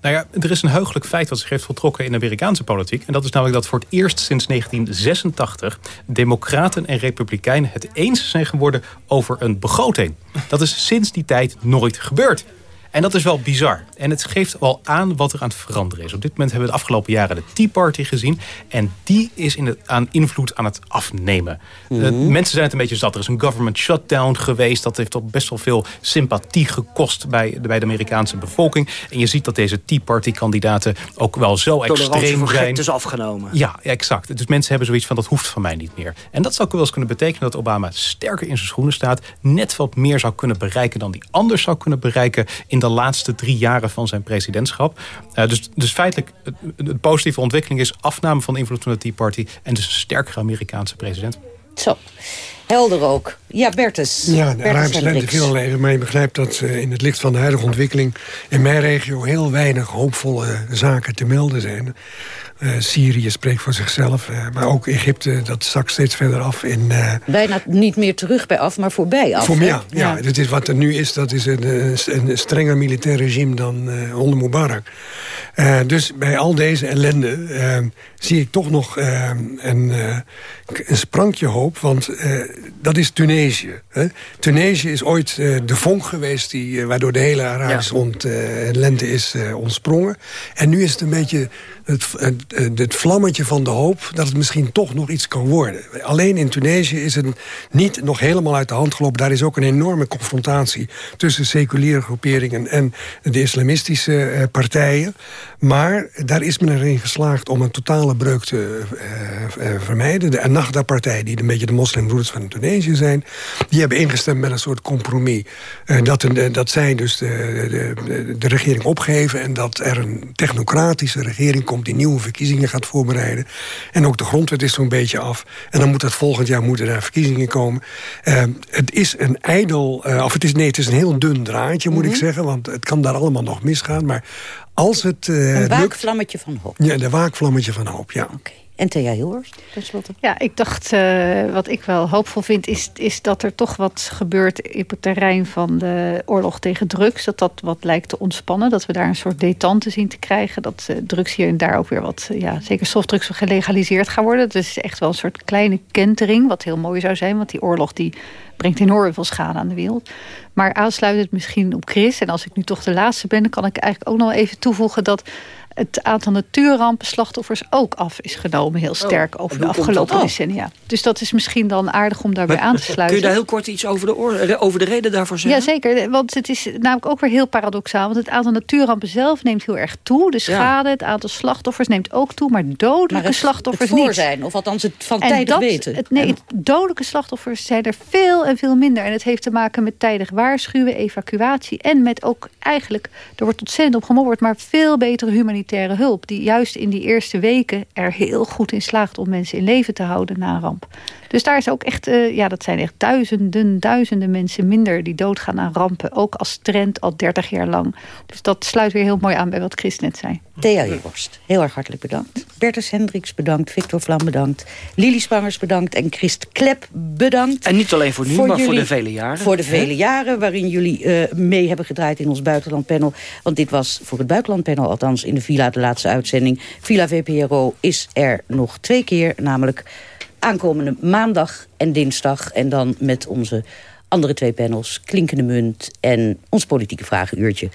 Nou ja, er is een heugelijk feit dat zich heeft voltrokken in de Amerikaanse politiek. En dat is namelijk dat voor het eerst sinds 1986 democraten en republikeinen het eens zijn geworden over een begroting. Dat is sinds die tijd nooit gebeurd. En dat is wel bizar. En het geeft wel aan wat er aan het veranderen is. Op dit moment hebben we de afgelopen jaren de Tea Party gezien. En die is in het, aan invloed aan het afnemen. Mm mensen zijn het een beetje zat. Er is een government shutdown geweest. Dat heeft toch best wel veel sympathie gekost bij, bij de Amerikaanse bevolking. En je ziet dat deze Tea Party kandidaten ook wel zo extreem zijn.
is afgenomen.
Ja, exact. Dus mensen hebben zoiets van dat hoeft van mij niet meer. En dat zou ook wel eens kunnen betekenen dat Obama sterker in zijn schoenen staat. Net wat meer zou kunnen bereiken dan die anders zou kunnen bereiken in de laatste drie jaren van zijn presidentschap. Uh, dus, dus feitelijk, de positieve ontwikkeling is afname van invloed van de Tea Party... en dus een sterkere Amerikaanse president.
Zo. Helder ook. Ja, Bertus.
Ja, de Arabische lente viel al even. Maar je begrijpt dat uh, in het licht van de huidige ontwikkeling... in mijn regio heel weinig hoopvolle zaken te melden zijn. Uh, Syrië spreekt voor zichzelf. Uh, maar ook Egypte, dat zakt steeds verder af. In, uh,
Bijna niet meer terug bij af, maar voorbij af.
Voor, ja, ja, ja. Is wat er nu is, dat is een, een strenger militair regime dan onder Mubarak. dus bij al deze ellende zie ik toch nog een, een sprankje hoop. Want dat is Tunesië. Hè? Tunesië is ooit de vonk geweest... Die, waardoor de hele Arabische ja. lente is ontsprongen. En nu is het een beetje het, het, het, vlammetje van de hoop... dat het misschien toch nog iets kan worden. Alleen in Tunesië is het niet nog helemaal uit de hand gelopen. Daar is ook een enorme confrontatie tussen seculiere groeperingen... en de islamistische eh, partijen. Maar daar is men erin geslaagd om een totale breuk te uh, vermijden. De Ennahda-partij, die een beetje de moslimbroeders van Tunesië zijn... die hebben ingestemd met een soort compromis. dat, dat zij dus de, de, de regering opgeven... en dat er een technocratische regering komt die nieuwe verkiezingen gaat voorbereiden. En ook de grondwet is zo'n beetje af. En dan moet het volgend jaar moeten er verkiezingen komen. Uh, het is een ijdel, uh, of het is, nee, het is een heel dun draadje, moet ik mhm. zeggen. Want het kan daar allemaal nog misgaan. Maar als het uh,
Een waakvlammetje van hoop.
Ja, de waakvlammetje van hoop, ja.
Okay. En Thea Hilhorst, tenslotte.
Ja, ik dacht, uh, wat ik wel hoopvol vind... Is, is dat er toch wat gebeurt op het terrein van de oorlog tegen drugs. Dat dat wat lijkt te ontspannen. Dat we daar een soort detente zien te krijgen. Dat uh, drugs hier en daar ook weer wat... Ja, zeker softdrugs gelegaliseerd gaan worden. Dat is echt wel een soort kleine kentering. Wat heel mooi zou zijn. Want die oorlog die brengt enorm veel schade aan de wereld. Maar aansluitend misschien op Chris... en als ik nu toch de laatste ben... kan ik eigenlijk ook nog even toevoegen dat het aantal natuurrampenslachtoffers ook af is genomen. Heel oh, sterk over de afgelopen decennia. Dus dat is misschien dan aardig om daarbij aan te sluiten.
Kun je daar heel kort iets over de, over de reden daarvoor zeggen?
Jazeker, want het is namelijk ook weer heel paradoxaal. Want het aantal natuurrampen zelf neemt heel erg toe. De schade, het aantal slachtoffers neemt ook toe. Maar dodelijke maar het, slachtoffers
het
niet.
zijn, of althans het van tijdig weten.
Het, nee, dodelijke slachtoffers zijn er veel en veel minder. En het heeft te maken met tijdig waarschuwen, evacuatie... en met ook eigenlijk, er wordt ontzettend op gemopperd... maar veel betere humanitaire hulp... die juist in die eerste weken er heel goed in slaagt... om mensen in leven te houden na een ramp. Dus daar is ook echt, uh, ja, dat zijn echt duizenden, duizenden mensen minder... die doodgaan aan rampen, ook als trend al 30 jaar lang. Dus dat sluit weer heel mooi aan bij wat Chris net zei.
Thea Jeworst, heel erg hartelijk bedankt. Bertus Hendricks bedankt, Victor Vlam bedankt. Lili Spangers bedankt en Christ Klep bedankt.
En niet alleen voor nu, maar voor de vele jaren.
Voor de vele jaren waarin jullie uh, mee hebben gedraaid in ons buitenlandpanel. Want dit was voor het buitenlandpanel althans in de Villa de laatste uitzending. Villa VPRO is er nog twee keer, namelijk aankomende maandag en dinsdag. En dan met onze andere twee panels, Klinkende Munt en ons politieke vragenuurtje.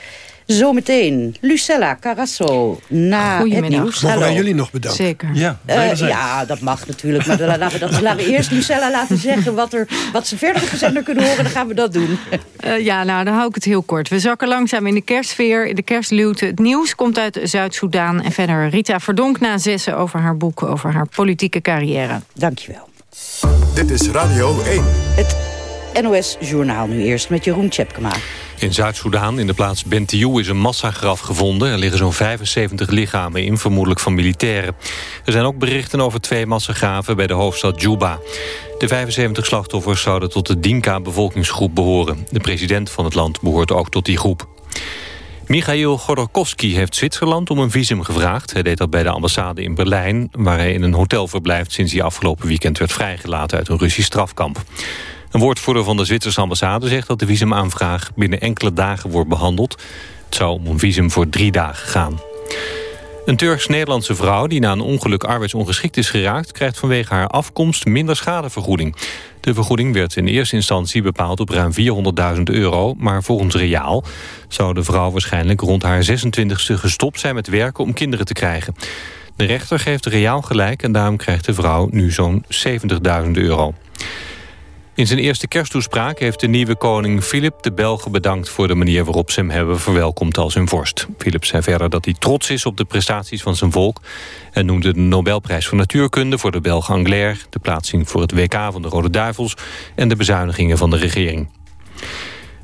Zometeen Lucella Carasso na het nieuws.
Mogen wij jullie nog bedanken?
Zeker.
Ja,
uh, ja, dat mag natuurlijk. Maar laten we, dat, laten we eerst Lucella laten zeggen wat, er, wat ze verder gezender kunnen horen. Dan gaan we dat doen.
Uh, ja, nou, dan hou ik het heel kort. We zakken langzaam in de kerstsfeer, in de kerstluwte. Het nieuws komt uit Zuid-Soedan. En verder Rita Verdonk na zessen over haar boek... over haar politieke carrière.
Dankjewel.
Dit is Radio 1.
Het NOS Journaal nu eerst met Jeroen Tjepkema.
In Zuid-Soedan, in de plaats Bentiu, is een massagraf gevonden. Er liggen zo'n 75 lichamen in, vermoedelijk van militairen. Er zijn ook berichten over twee massagraven bij de hoofdstad Juba. De 75 slachtoffers zouden tot de Dinka-bevolkingsgroep behoren. De president van het land behoort ook tot die groep. Michail Godorkovsky heeft Zwitserland om een visum gevraagd. Hij deed dat bij de ambassade in Berlijn... waar hij in een hotel verblijft sinds hij afgelopen weekend werd vrijgelaten uit een Russisch strafkamp. Een woordvoerder van de Zwitserse ambassade zegt dat de visumaanvraag binnen enkele dagen wordt behandeld. Het zou om een visum voor drie dagen gaan. Een Turks-Nederlandse vrouw die na een ongeluk arbeidsongeschikt is geraakt... krijgt vanwege haar afkomst minder schadevergoeding. De vergoeding werd in eerste instantie bepaald op ruim 400.000 euro... maar volgens Reaal zou de vrouw waarschijnlijk rond haar 26e gestopt zijn met werken om kinderen te krijgen. De rechter geeft Reaal gelijk en daarom krijgt de vrouw nu zo'n 70.000 euro. In zijn eerste kersttoespraak heeft de nieuwe koning Filip de Belgen bedankt voor de manier waarop ze hem hebben verwelkomd als hun vorst. Filip zei verder dat hij trots is op de prestaties van zijn volk en noemde de Nobelprijs voor Natuurkunde voor de Belg Anglaire, de plaatsing voor het WK van de Rode Duivels en de bezuinigingen van de regering.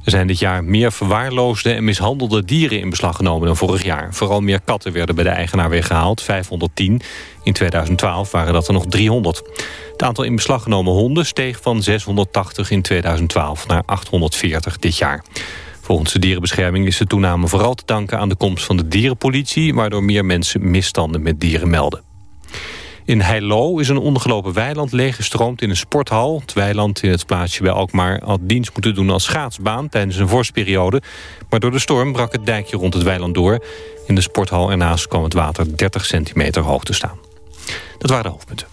Er zijn dit jaar meer verwaarloosde en mishandelde dieren in beslag genomen dan vorig jaar. Vooral meer katten werden bij de eigenaar weggehaald, 510. In 2012 waren dat er nog 300. Het aantal in beslag genomen honden steeg van 680 in 2012 naar 840 dit jaar. Volgens de dierenbescherming is de toename vooral te danken aan de komst van de dierenpolitie... waardoor meer mensen misstanden met dieren melden. In Heilo is een ondergelopen weiland leeggestroomd in een sporthal. Het weiland in het plaatsje bij Alkmaar had dienst moeten doen als schaatsbaan tijdens een vorstperiode. Maar door de storm brak het dijkje rond het weiland door. In de sporthal ernaast kwam het water 30 centimeter hoog te staan. Dat waren de hoofdpunten.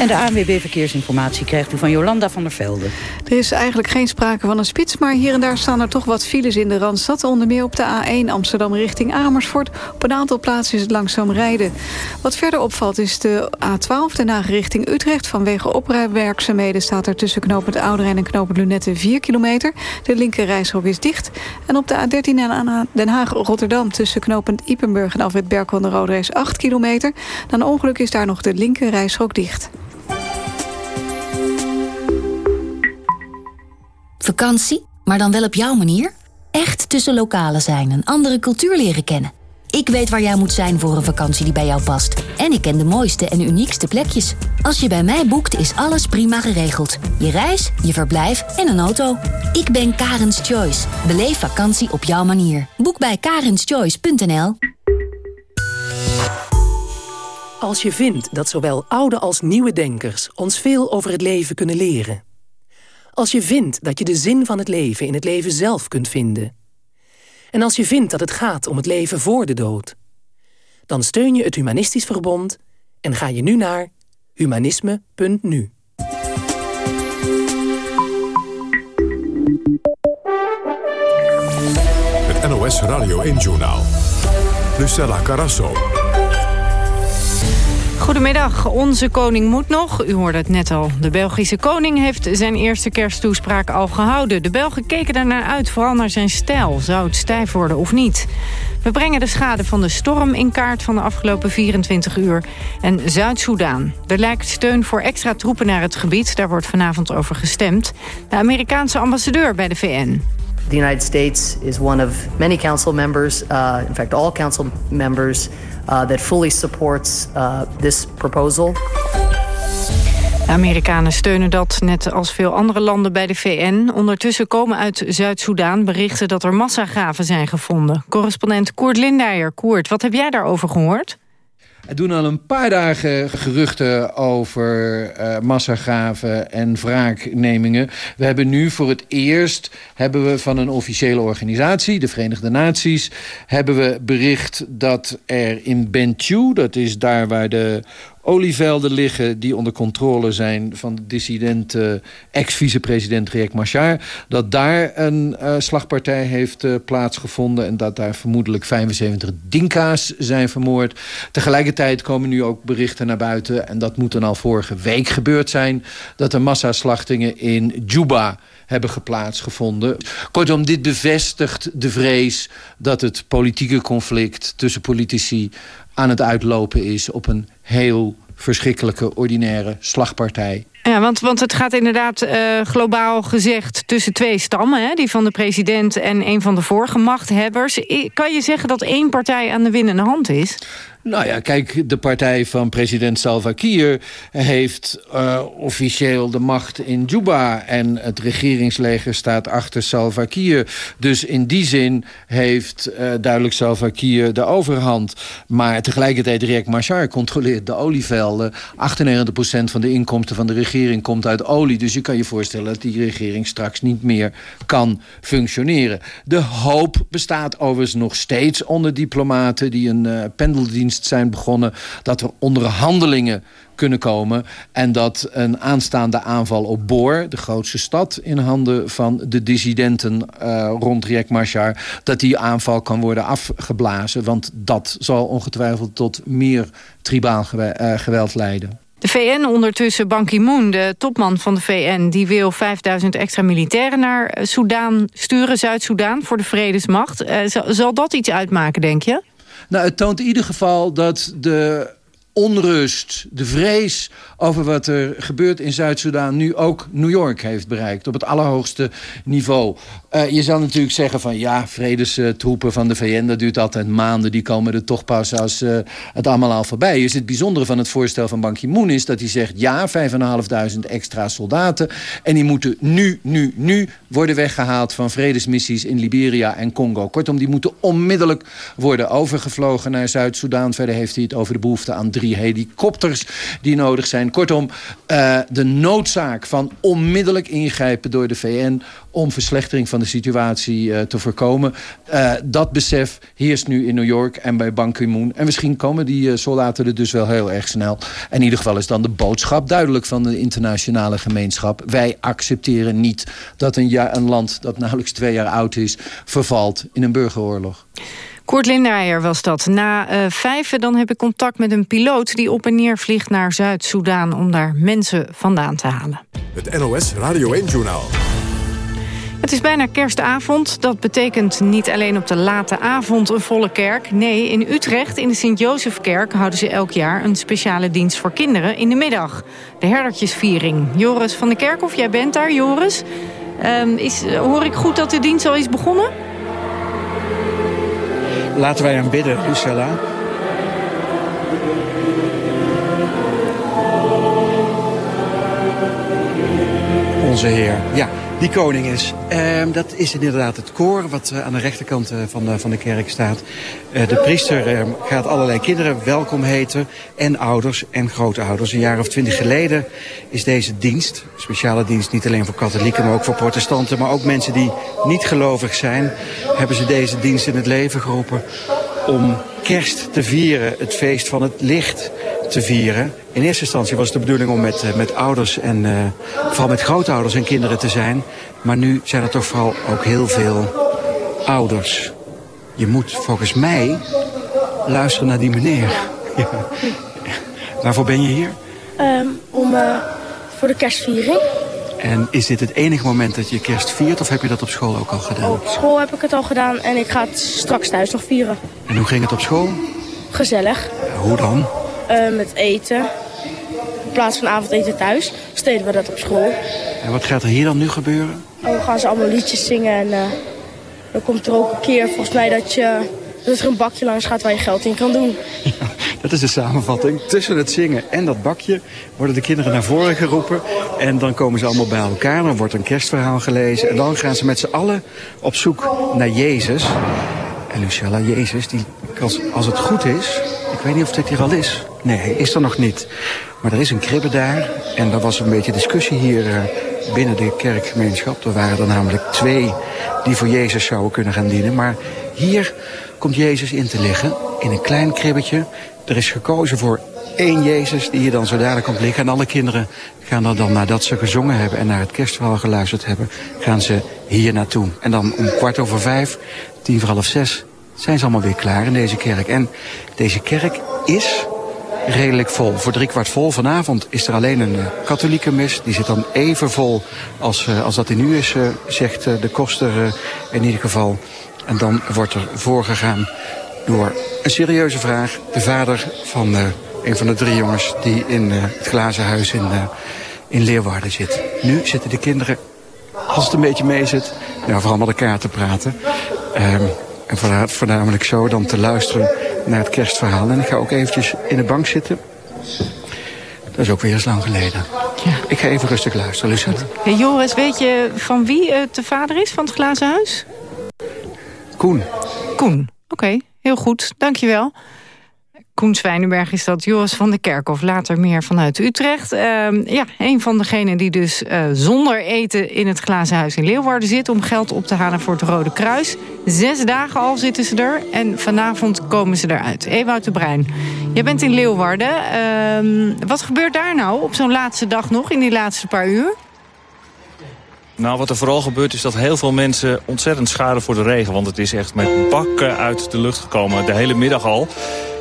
En de ANWB Verkeersinformatie krijgt u van Jolanda van der Velde.
Er is eigenlijk geen sprake van een spits... maar hier en daar staan er toch wat files in de Randstad. Onder meer op de A1 Amsterdam richting Amersfoort. Op een aantal plaatsen is het langzaam rijden. Wat verder opvalt is de A12 Den Haag richting Utrecht. Vanwege opruimwerkzaamheden staat er tussen knooppunt Ouderijn en knooppunt Lunette 4 kilometer. De linker reishok is dicht. En op de A13 Den Haag-Rotterdam tussen knooppunt Ipenburg en Alfred Berkel en de Rode Reis 8 kilometer. Na een ongeluk is daar nog de linker reishok dicht.
Vakantie, maar dan wel op jouw manier? Echt tussen lokalen zijn en andere cultuur leren kennen. Ik weet waar jij moet zijn voor een vakantie die bij jou past. En ik ken de mooiste en uniekste plekjes. Als je bij mij boekt, is alles prima geregeld. Je reis, je verblijf en een auto. Ik ben Karens Choice. Beleef vakantie op jouw manier. Boek bij karenschoice.nl
Als je vindt dat zowel oude als nieuwe denkers ons veel over het leven kunnen leren als je vindt dat je de zin van het leven in het leven zelf kunt vinden. En als je vindt dat het gaat om het leven voor de dood. Dan steun je het Humanistisch Verbond en ga je nu naar humanisme.nu.
Het NOS Radio 1 Journaal. Lucella Carasso.
Goedemiddag, onze koning moet nog. U hoorde het net al. De Belgische koning heeft zijn eerste kersttoespraak al gehouden. De Belgen keken daarnaar uit, vooral naar zijn stijl. Zou het stijf worden of niet? We brengen de schade van de storm in kaart van de afgelopen 24 uur. En Zuid-Soedan. Er lijkt steun voor extra troepen naar het gebied. Daar wordt vanavond over gestemd. De Amerikaanse ambassadeur bij de VN.
The United States is one of many council members, uh, in fact, all council members, uh, that fully supports uh, this proposal.
De Amerikanen steunen dat, net als veel andere landen bij de VN. Ondertussen komen uit Zuid-Soedan berichten dat er massagraven zijn gevonden. Correspondent Koert Lindijer. Koert, wat heb jij daarover gehoord?
Er doen al een paar dagen geruchten over uh, massagraven en wraaknemingen. We hebben nu voor het eerst hebben we van een officiële organisatie, de Verenigde Naties, hebben we bericht dat er in Bentiu, dat is daar waar de olievelden liggen die onder controle zijn van de dissident ex-vicepresident Riek Machar. Dat daar een uh, slagpartij heeft uh, plaatsgevonden en dat daar vermoedelijk 75 Dinka's zijn vermoord. Tegelijkertijd komen nu ook berichten naar buiten en dat moet dan al vorige week gebeurd zijn dat er massaslachtingen in Juba hebben geplaatsgevonden. Kortom, dit bevestigt de vrees dat het politieke conflict tussen politici aan het uitlopen is op een heel verschrikkelijke, ordinaire slagpartij.
Ja, want, want het gaat inderdaad uh, globaal gezegd tussen twee stammen. Hè? Die van de president en een van de vorige machthebbers. Kan je zeggen dat één partij aan de winnende hand is?
Nou ja, kijk, de partij van president Salva Kiir heeft uh, officieel de macht in Juba. En het regeringsleger staat achter Salva Kiir. Dus in die zin heeft uh, duidelijk Salva Kiir de overhand. Maar tegelijkertijd, Riek Machar controleert de olievelden. 98% van de inkomsten van de regering komt uit olie. Dus je kan je voorstellen dat die regering straks niet meer kan functioneren. De hoop bestaat overigens nog steeds onder diplomaten... die een uh, pendeldienst zijn begonnen... dat er onderhandelingen kunnen komen... en dat een aanstaande aanval op Boor, de grootste stad... in handen van de dissidenten uh, rond Riek Machar... dat die aanval kan worden afgeblazen. Want dat zal ongetwijfeld tot meer tribaal geweld leiden.
De VN ondertussen, Ban Ki-moon, de topman van de VN... die wil 5000 extra militairen naar Soedan sturen, Zuid-Soedan... voor de vredesmacht. Zal dat iets uitmaken, denk je?
Nou, het toont in ieder geval dat de onrust, de vrees over wat er gebeurt in Zuid-Soedan... nu ook New York heeft bereikt, op het allerhoogste niveau. Uh, je zou natuurlijk zeggen van ja, vredestroepen van de VN... dat duurt altijd maanden, die komen er toch pas als uh, het allemaal al voorbij is. Het bijzondere van het voorstel van Ban Ki-moon is dat hij zegt... ja, 5.500 extra soldaten en die moeten nu, nu, nu worden weggehaald... van vredesmissies in Liberia en Congo. Kortom, die moeten onmiddellijk worden overgevlogen naar Zuid-Soedan. Verder heeft hij het over de behoefte aan drie helikopters die nodig zijn. Kortom, uh, de noodzaak van onmiddellijk ingrijpen door de VN... om verslechtering van de situatie uh, te voorkomen. Uh, dat besef heerst nu in New York en bij Ban Ki-moon. En misschien komen die soldaten er dus wel heel erg snel. En in ieder geval is dan de boodschap duidelijk van de internationale gemeenschap. Wij accepteren niet dat een, een land dat nauwelijks twee jaar oud is... vervalt in een burgeroorlog.
Koert was dat. Na uh, vijven dan heb ik contact met een piloot... die op en neer vliegt naar Zuid-Soedan... om daar mensen vandaan te halen.
Het NOS Radio 1-journaal.
Het is bijna kerstavond. Dat betekent niet alleen op de late avond een volle kerk. Nee, in Utrecht, in de Sint-Jozefkerk... houden ze elk jaar een speciale dienst voor kinderen in de middag. De herdertjesviering. Joris van de Kerkhof, jij bent daar, Joris. Um, is, hoor ik goed dat de dienst al is begonnen?
Laten wij aan bidden, Lucella. Onze Heer. Ja, die koning is. Uh, dat is inderdaad het koor wat uh, aan de rechterkant uh, van, de, van de kerk staat. Uh, de priester ehm, gaat allerlei kinderen welkom heten. En ouders en grootouders. Een jaar of twintig geleden is deze dienst, speciale dienst niet alleen voor katholieken... maar ook voor protestanten, maar ook mensen die niet gelovig zijn... hebben ze deze dienst in het leven geroepen om kerst te vieren. Het feest van het licht te vieren. In eerste instantie was het de bedoeling om met, met ouders en uh, vooral met grootouders en kinderen te zijn. Maar nu zijn er toch vooral ook heel veel ouders. Je moet volgens mij luisteren naar die meneer. ja. Waarvoor ben je hier?
Um, om, uh, voor de kerstviering.
En is dit het enige moment dat je kerst viert of heb je dat op school ook al gedaan?
Op school heb ik het al gedaan en ik ga het straks thuis nog vieren.
En hoe ging het op school?
Gezellig.
Hoe dan?
Uh, met eten. In plaats van avondeten thuis, steden we dat op school.
En wat gaat er hier dan nu gebeuren?
Oh, we gaan ze allemaal liedjes zingen en uh, dan komt er ook een keer volgens mij dat, je, dat er een bakje langs gaat waar je geld in kan doen.
Dat is de samenvatting. Tussen het zingen en dat bakje worden de kinderen naar voren geroepen. En dan komen ze allemaal bij elkaar. Dan wordt een kerstverhaal gelezen. En dan gaan ze met z'n allen op zoek naar Jezus. En Lucella, Jezus, die, als, als het goed is... Ik weet niet of dit hier al is. Nee, is er nog niet. Maar er is een kribbe daar. En er was een beetje discussie hier uh, binnen de kerkgemeenschap. Er waren er namelijk twee die voor Jezus zouden kunnen gaan dienen. Maar hier komt Jezus in te liggen. In een klein kribbetje. Er is gekozen voor één Jezus die hier dan zo dadelijk komt liggen. En alle kinderen gaan er dan nadat ze gezongen hebben en naar het kerstverhaal geluisterd hebben, gaan ze hier naartoe. En dan om kwart over vijf, tien voor half zes, zijn ze allemaal weer klaar in deze kerk. En deze kerk is redelijk vol. Voor driekwart vol vanavond is er alleen een uh, katholieke mis. Die zit dan even vol als, uh, als dat die nu is, uh, zegt de koster in ieder geval. En dan wordt er voorgegaan door een serieuze vraag. De vader van een van de drie jongens die in het glazen huis in, in Leeuwarden zit. Nu zitten de kinderen, als het een beetje mee zit, nou, vooral met elkaar te praten. En voornamelijk zo dan te luisteren naar het kerstverhaal. En ik ga ook eventjes in de bank zitten. Dat is ook weer eens lang geleden. Ja. Ik ga even rustig luisteren, Lucette.
Hey Joris, weet je van wie het de vader is van het glazen huis?
Koen.
Koen, oké. heel goed. Dankjewel. Koen Zwijnenberg is dat, Joris van der Kerkhof, later meer vanuit Utrecht. Uh, ja, een van degenen die dus uh, zonder eten in het glazen huis in Leeuwarden zit... om geld op te halen voor het Rode Kruis. Zes dagen al zitten ze er en vanavond komen ze eruit. Ewout de Bruin, jij bent in Leeuwarden. Uh, wat gebeurt daar nou op zo'n laatste dag nog, in die laatste paar uur?
Nou, wat er vooral gebeurt is dat heel veel mensen ontzettend schade voor de regen. Want het is echt met bakken uit de lucht gekomen, de hele middag al.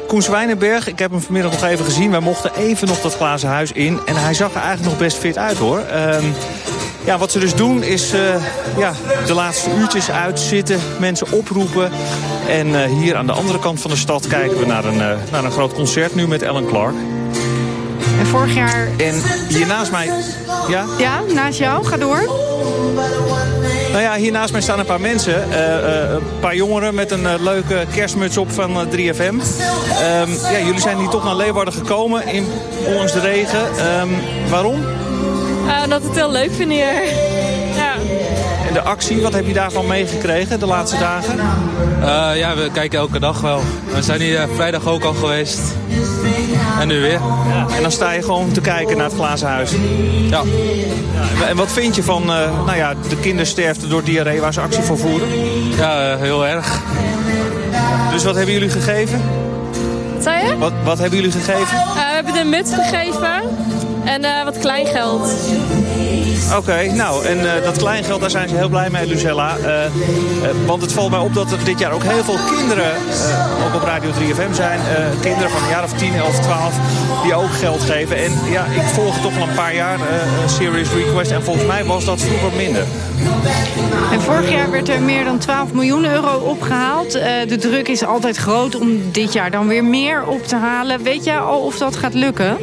Koen Zwijnenberg, ik heb hem vanmiddag nog even gezien. Wij mochten even nog dat glazen huis in. En hij zag er eigenlijk nog best fit uit, hoor. Um, ja, wat ze dus doen is uh, ja, de laatste uurtjes uitzitten, mensen oproepen. En uh, hier aan de andere kant van de stad kijken we naar een, uh, naar een groot concert nu met Ellen Clark.
En vorig jaar...
En hier naast mij... Ja?
Ja, naast jou. Ga door.
Nou ja, hier naast mij staan een paar mensen. Uh, uh, een paar jongeren met een uh, leuke kerstmuts op van 3FM. Um, ja, jullie zijn hier toch naar Leeuwarden gekomen, in, ondanks de regen. Um, waarom?
omdat het heel leuk vind hier. Ja.
En de actie, wat heb je daarvan meegekregen de laatste dagen?
ja, we kijken elke dag wel. We zijn hier vrijdag ook al geweest. En nu weer.
Ja. En dan sta je gewoon te kijken naar het glazen huis.
Ja.
En wat vind je van uh, nou ja, de kindersterfte door diarree waar ze actie voor voeren?
Ja, uh, heel erg.
Dus wat hebben jullie gegeven?
Wat zei je?
Wat, wat hebben jullie gegeven?
Uh, we hebben de muts gegeven en wat kleingeld.
Oké, nou, en uh, dat kleingeld, daar zijn ze heel blij mee, Lucella. Uh, uh, want het valt mij op dat er dit jaar ook heel veel kinderen, ook op Radio 3FM zijn. kinderen van een jaar of 10, 11, 12, die ook geld geven. En ja, ik volg toch al een paar jaar Serious Request. En volgens mij was dat vroeger minder.
En vorig jaar werd er meer dan 12 miljoen euro opgehaald. de druk is altijd groot om dit jaar dan weer meer op te halen. Weet jij al of dat gaat lukken?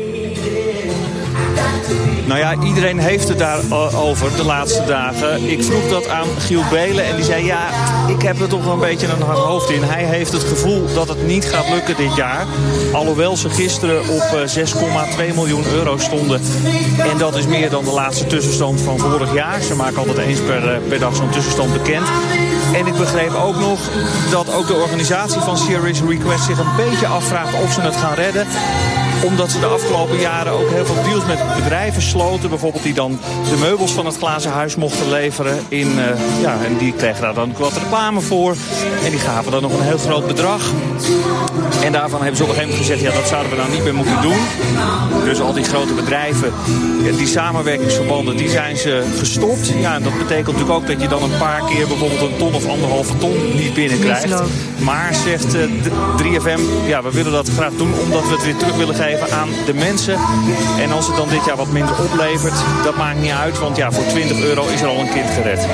Nou ja, iedereen heeft het daarover de laatste dagen. Ik vroeg dat aan Giel Belen en die zei... ja, ik heb er toch wel een beetje een hard hoofd in. Hij heeft het gevoel dat het niet gaat lukken dit jaar. Alhoewel ze gisteren op 6,2 miljoen euro stonden. En dat is meer dan de laatste tussenstand van vorig jaar. Ze maken altijd eens per, per dag zo'n tussenstand bekend. En ik begreep ook nog dat ook de organisatie van Serious Request zich een beetje afvraagt of ze het gaan redden omdat ze de afgelopen jaren ook heel veel deals met bedrijven sloten. Bijvoorbeeld die dan de meubels van het glazen huis mochten leveren. In, uh, ja, en die kregen daar dan wat reclame voor. En die gaven dan nog een heel groot bedrag. En daarvan hebben ze op een gegeven moment gezegd... ja, dat zouden we nou niet meer moeten doen. Dus al die grote bedrijven, die samenwerkingsverbanden... die zijn ze gestopt. Ja, en dat betekent natuurlijk ook dat je dan een paar keer... bijvoorbeeld een ton of anderhalve ton niet binnenkrijgt. Maar zegt uh, 3FM, ja, we willen dat graag doen... omdat we het weer terug willen geven aan de mensen. En als het dan dit jaar wat minder oplevert, dat maakt niet uit. Want ja, voor 20 euro is er al een kind gered.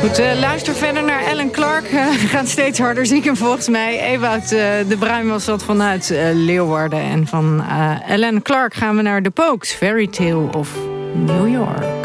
Goed, eh, luister verder naar Ellen Clark. Gaat steeds harder zieken volgens mij. Ewout uh, de Bruin was dat vanuit eh, Leeuwarden. En van Ellen Clark gaan we naar The Pokes. Fairy Tale of New York.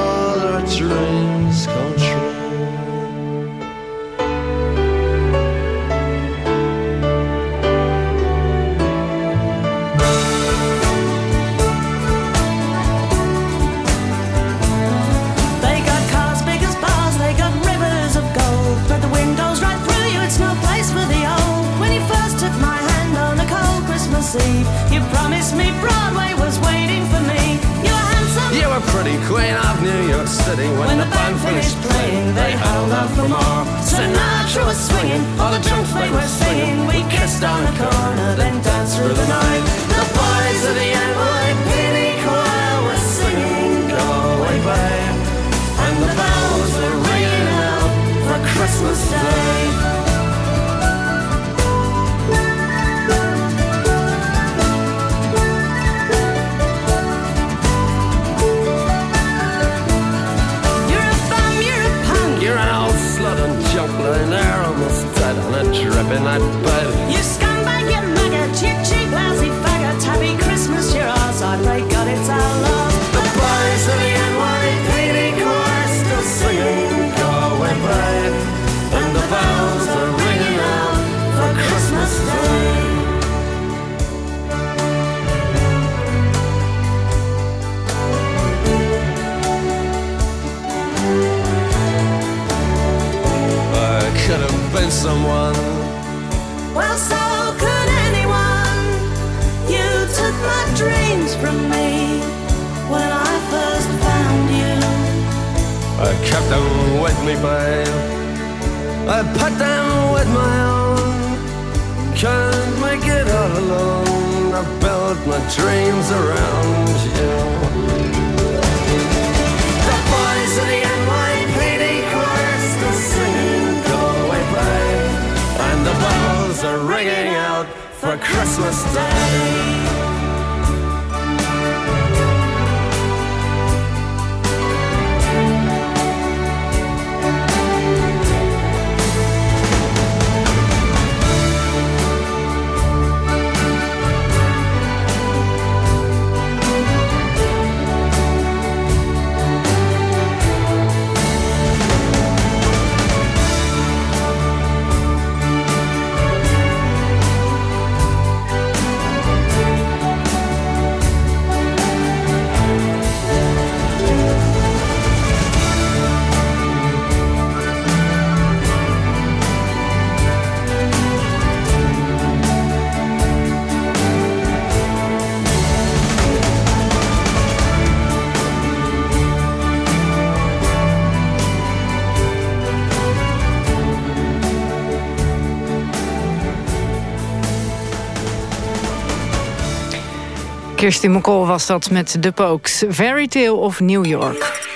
Kirsten McCall was dat met de Pokes. Fairy Tale of New York.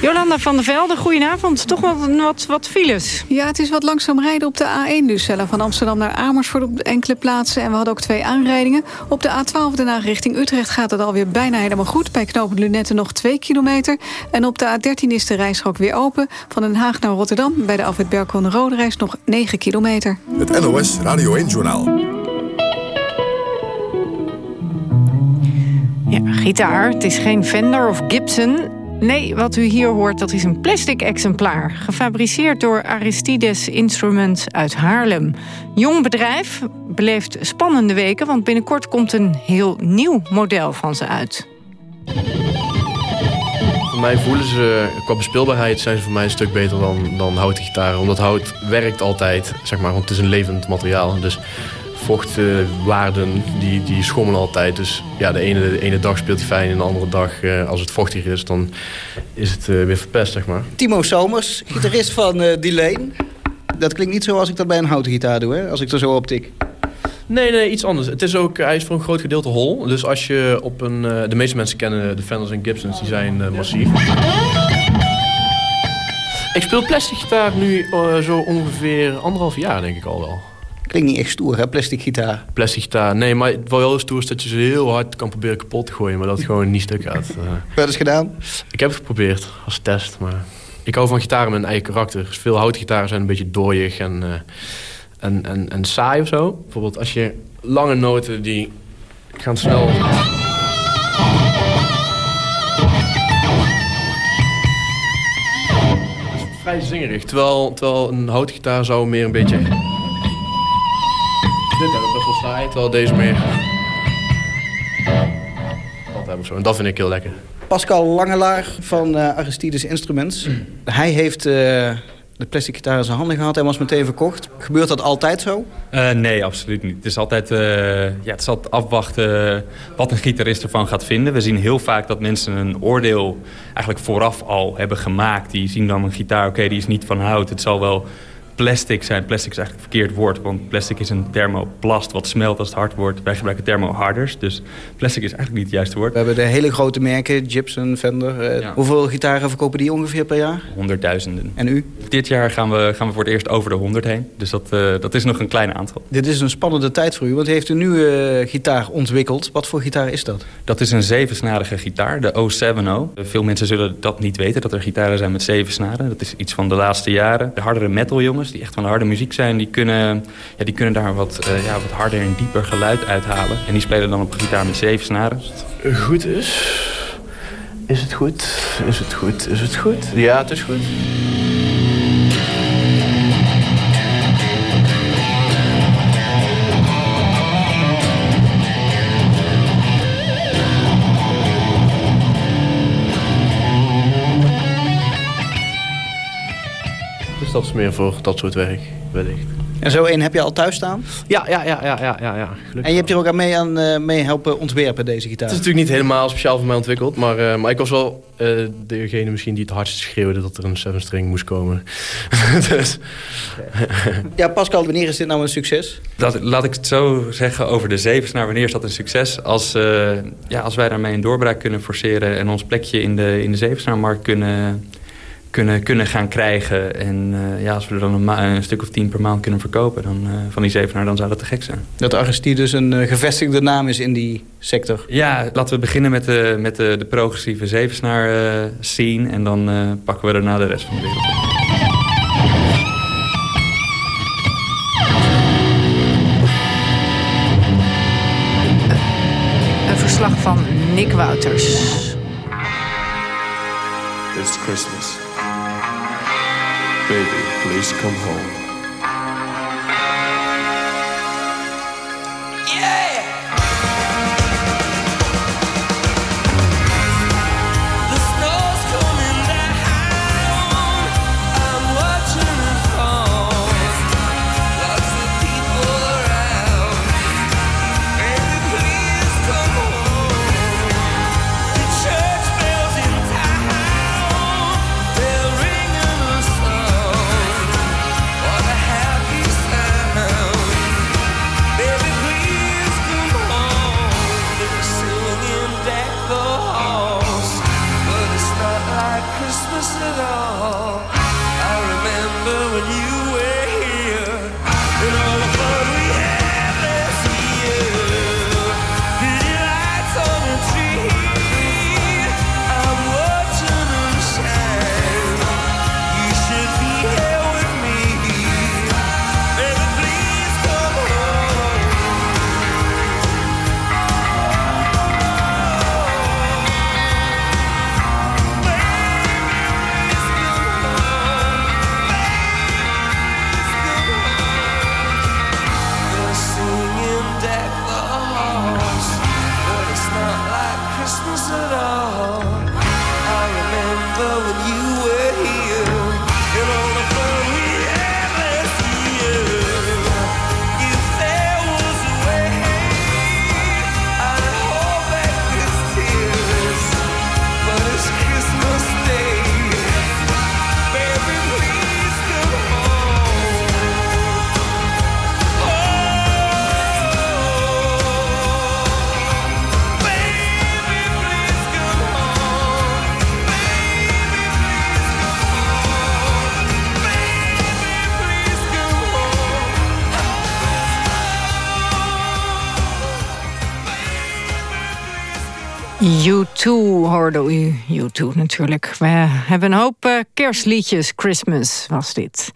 Jolanda van der Velde, goedenavond. Toch wat, wat, wat files.
Ja, het is wat langzaam rijden op de A1 dus. Van Amsterdam naar Amersfoort op enkele plaatsen. En we hadden ook twee aanrijdingen. Op de A12 daarna richting Utrecht gaat het alweer bijna helemaal goed. Bij knooppunt lunetten nog 2 kilometer. En op de A13 is de rijstrook weer open. Van Den Haag naar Rotterdam. Bij de Alfred Berkel Rode reis nog 9 kilometer.
Het NOS Radio 1 Journaal.
Ja, gitaar. Het is geen Fender of Gibson. Nee, wat u hier hoort, dat is een plastic exemplaar. Gefabriceerd door Aristides Instruments uit Haarlem. Jong bedrijf, beleeft spannende weken... want binnenkort komt een heel nieuw model van ze uit.
Voor mij voelen ze, qua bespeelbaarheid zijn ze voor mij een stuk beter dan, dan houten gitaren. Omdat hout werkt altijd, zeg maar, want het is een levend materiaal. Dus vochtwaarden die, die schommelen altijd. Dus ja, de ene, de ene dag speelt hij fijn en de andere dag, eh, als het vochtig is, dan is het eh, weer verpest, zeg maar.
Timo Somers, gitarist van uh, Delane. Dat klinkt niet zo als ik dat bij een houten gitaar doe, hè? als ik er zo op tik.
Nee, nee, iets anders. Het is ook, hij is voor een groot gedeelte hol. Dus als je op een... de meeste mensen kennen de Fenders en Gibsons, die zijn massief. Ik speel plastic gitaar nu zo ongeveer anderhalf jaar, denk ik al wel.
Klinkt niet echt stoer, hè? Plastic gitaar.
Plastic gitaar. Nee, maar het wel stoer is dat je ze heel hard kan proberen kapot te gooien. Maar dat het gewoon niet stuk gaat. Uh.
Wat is gedaan?
Ik heb het geprobeerd als test. Maar ik hou van gitaren met een eigen karakter. Veel houtgitaren zijn een beetje dooiig en, uh, en, en, en saai of zo. Bijvoorbeeld als je lange noten die gaan snel... vrij zingerig. Terwijl, terwijl een houtgitaar zou meer een beetje saai, terwijl deze meer... Dat heb ik zo. En dat vind ik heel lekker.
Pascal Langelaar van uh, Aristides Instruments. Hij heeft uh, de plastic gitaar in zijn handen gehad en was meteen verkocht. Gebeurt dat altijd zo?
Uh, nee, absoluut niet. Het is altijd, ja, het is altijd afwachten wat een gitarist ervan gaat vinden. We zien heel vaak dat mensen een oordeel eigenlijk vooraf al hebben gemaakt. Die zien dan een gitaar, oké, die is niet van hout. Het zal wel plastic zijn. Plastic is eigenlijk het verkeerd woord, want plastic is een thermoplast wat smelt als het hard wordt. Wij gebruiken thermoharders, dus plastic is eigenlijk niet het juiste woord.
We hebben de hele grote merken, Gibson, Fender. Eh, hoeveel gitaren verkopen die ongeveer per jaar?
Honderdduizenden.
En u?
Dit jaar gaan we, gaan we voor het eerst over de honderd heen, dus dat, uh, dat is nog een klein aantal.
Dit is een spannende tijd voor u, want u heeft een nieuwe uh, gitaar ontwikkeld. Wat voor gitaar is dat?
Dat is een zevensnarige gitaar, de O70. Veel mensen zullen dat niet weten, dat er gitaren zijn met zeven snaren. Dat is iets van de laatste jaren. De hardere metal jongens die echt van harde muziek zijn... die kunnen, ja, die kunnen daar wat, uh, ja, wat harder en dieper geluid uithalen. En die spelen dan op een gitaar met zeven snaren.
Goed is... Is het goed? Is het goed? Is het goed? Ja, het is goed. Dat is meer voor dat soort werk, wellicht.
En zo één heb je al thuis staan?
Ja, ja, ja, ja, ja, ja, ja.
En je hebt hier ook aan mee, aan, uh, mee helpen ontwerpen, deze gitaar?
Het is natuurlijk niet helemaal speciaal voor mij ontwikkeld. Maar, uh, maar ik was wel uh, degene misschien die het hardst schreeuwde dat er een seven string moest komen. dus.
ja, Pascal, wanneer is dit nou een succes?
Dat, laat ik het zo zeggen over de zevens. naar wanneer is dat een succes? Als, ja, als wij daarmee een doorbraak kunnen forceren... en ons plekje in de, in de zevensnaarmarkt kunnen kunnen, kunnen gaan krijgen. En uh, ja, als we er dan een, een, stuk of tien per maand kunnen verkopen dan, uh, van die zevenaar, dan zou dat te gek zijn.
Dat Argestier een uh, gevestigde naam is in die sector?
Ja, laten we beginnen met de, met de, de progressieve zevensnaar scene. En dan pakken we daarna de rest van de wereld.
Een verslag van Nick Wouters.
It's Christmas. Baby, please come home.
U2 hoorde u. U2 natuurlijk. We hebben een hoop uh, kerstliedjes. Christmas was dit.